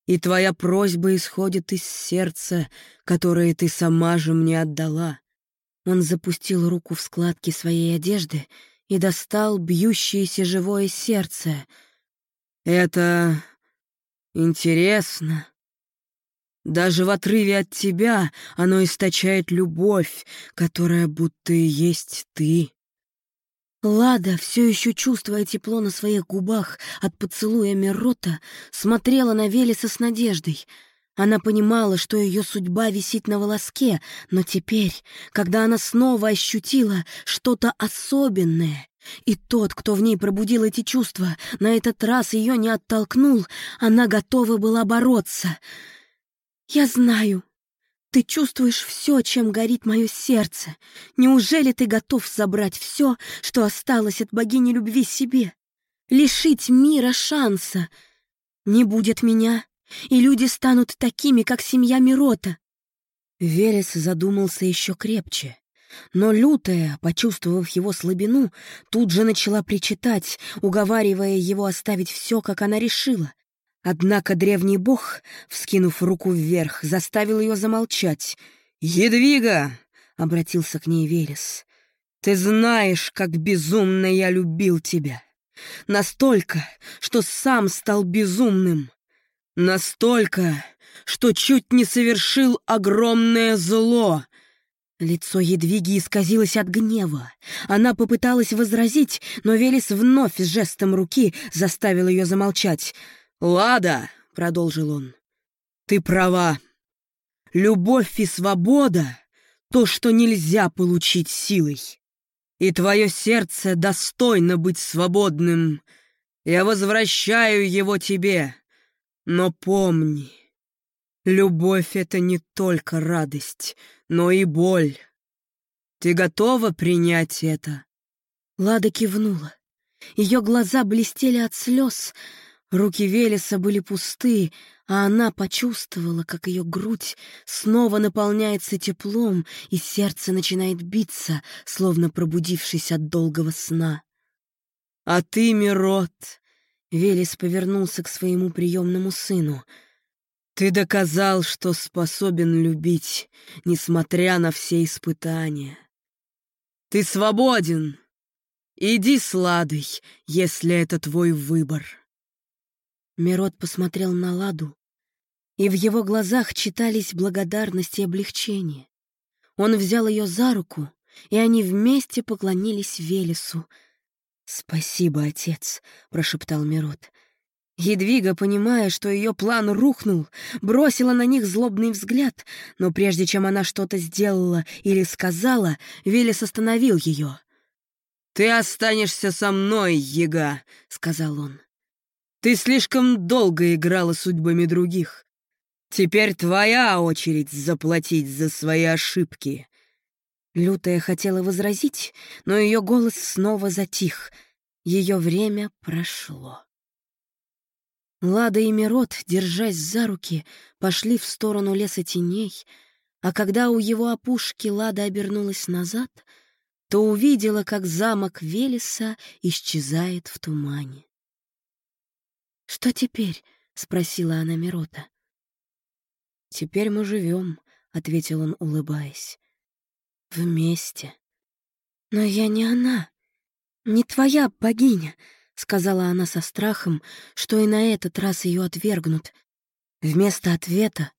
«И твоя просьба исходит из сердца, которое ты сама же мне отдала». Он запустил руку в складки своей одежды — и достал бьющееся живое сердце. «Это интересно. Даже в отрыве от тебя оно источает любовь, которая будто и есть ты». Лада, все еще чувствуя тепло на своих губах от поцелуя Мерота, смотрела на Велеса с надеждой — она понимала, что ее судьба висит на волоске, но теперь, когда она снова ощутила что-то особенное, и тот, кто в ней пробудил эти чувства, на этот раз ее не оттолкнул, она готова была бороться. «Я знаю. Ты чувствуешь все, чем горит мое сердце. Неужели ты готов забрать все, что осталось от богини любви себе? Лишить мира шанса? Не будет меня, и люди станут такими, как семья Мирота. Велес задумался еще крепче. Но лютая, почувствовав его слабину, тут же начала причитать, уговаривая его оставить все, как она решила. Однако древний бог, вскинув руку вверх, заставил ее замолчать. «Едвига!» — обратился к ней Велес. «Ты знаешь, как безумно я любил тебя. Настолько, что сам стал безумным. Настолько, что чуть не совершил огромное зло. Лицо Едвиги исказилось от гнева. Она попыталась возразить, но Велес вновь жестом руки заставил ее замолчать. «Лада!» — продолжил он. «Ты права. Любовь и свобода — то, что нельзя получить силой. И твое сердце достойно быть свободным. Я возвращаю его тебе. Но помни, любовь — это не только радость, но и боль. Ты готова принять это?» Лада кивнула. Ее глаза блестели от слез, руки Велеса были пусты, а она почувствовала, как ее грудь снова наполняется теплом, и сердце начинает биться, словно пробудившись от долгого сна. «А ты, Мирот!» — Велес повернулся к своему приемному сыну. «Ты доказал, что способен любить, несмотря на все испытания. Ты свободен. Иди с Ладой, если это твой выбор». Мирот посмотрел на Ладу, и в его глазах читались благодарность и облегчение. Он взял ее за руку, и они вместе поклонились Велесу. «Спасибо, отец», — прошептал Мирот. Едвига, понимая, что ее план рухнул, бросила на них злобный взгляд, но прежде чем она что-то сделала или сказала, Велес остановил ее. «Ты останешься со мной, Ега», — сказал он. Ты слишком долго играла судьбами других. Теперь твоя очередь заплатить за свои ошибки». Лютая хотела возразить, но ее голос снова затих. Ее время прошло. Лада и Мирот, держась за руки, пошли в сторону леса теней, а когда у его опушки Лада обернулась назад, то увидела, как замок Велеса исчезает в тумане. «Что теперь?» — спросила она Мирота. «Теперь мы живем», — ответил он, улыбаясь. «Вместе». «Но я не она, не твоя богиня», — сказала она со страхом, что и на этот раз ее отвергнут. Вместо ответа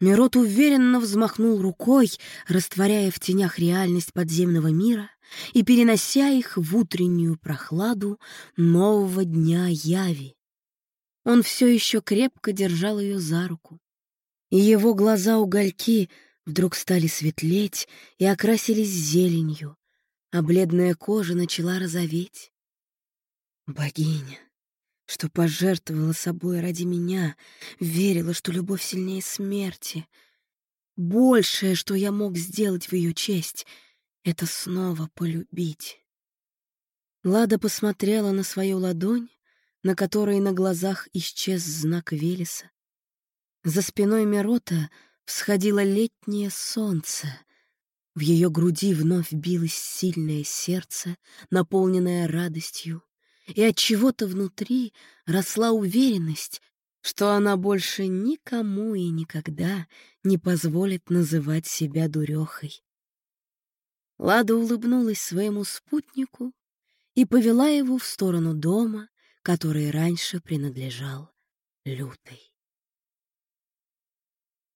Мирот уверенно взмахнул рукой, растворяя в тенях реальность подземного мира и перенося их в утреннюю прохладу нового дня Яви. Он все еще крепко держал ее за руку. И его глаза-угольки вдруг стали светлеть и окрасились зеленью, а бледная кожа начала розоветь. Богиня, что пожертвовала собой ради меня, верила, что любовь сильнее смерти. Большее, что я мог сделать в ее честь, — это снова полюбить. Лада посмотрела на свою ладонь, на которой на глазах исчез знак Велеса. За спиной Мирота всходило летнее солнце. В ее груди вновь билось сильное сердце, наполненное радостью, и от чего-то внутри росла уверенность, что она больше никому и никогда не позволит называть себя дурехой. Лада улыбнулась своему спутнику и повела его в сторону дома, который раньше принадлежал Лютой.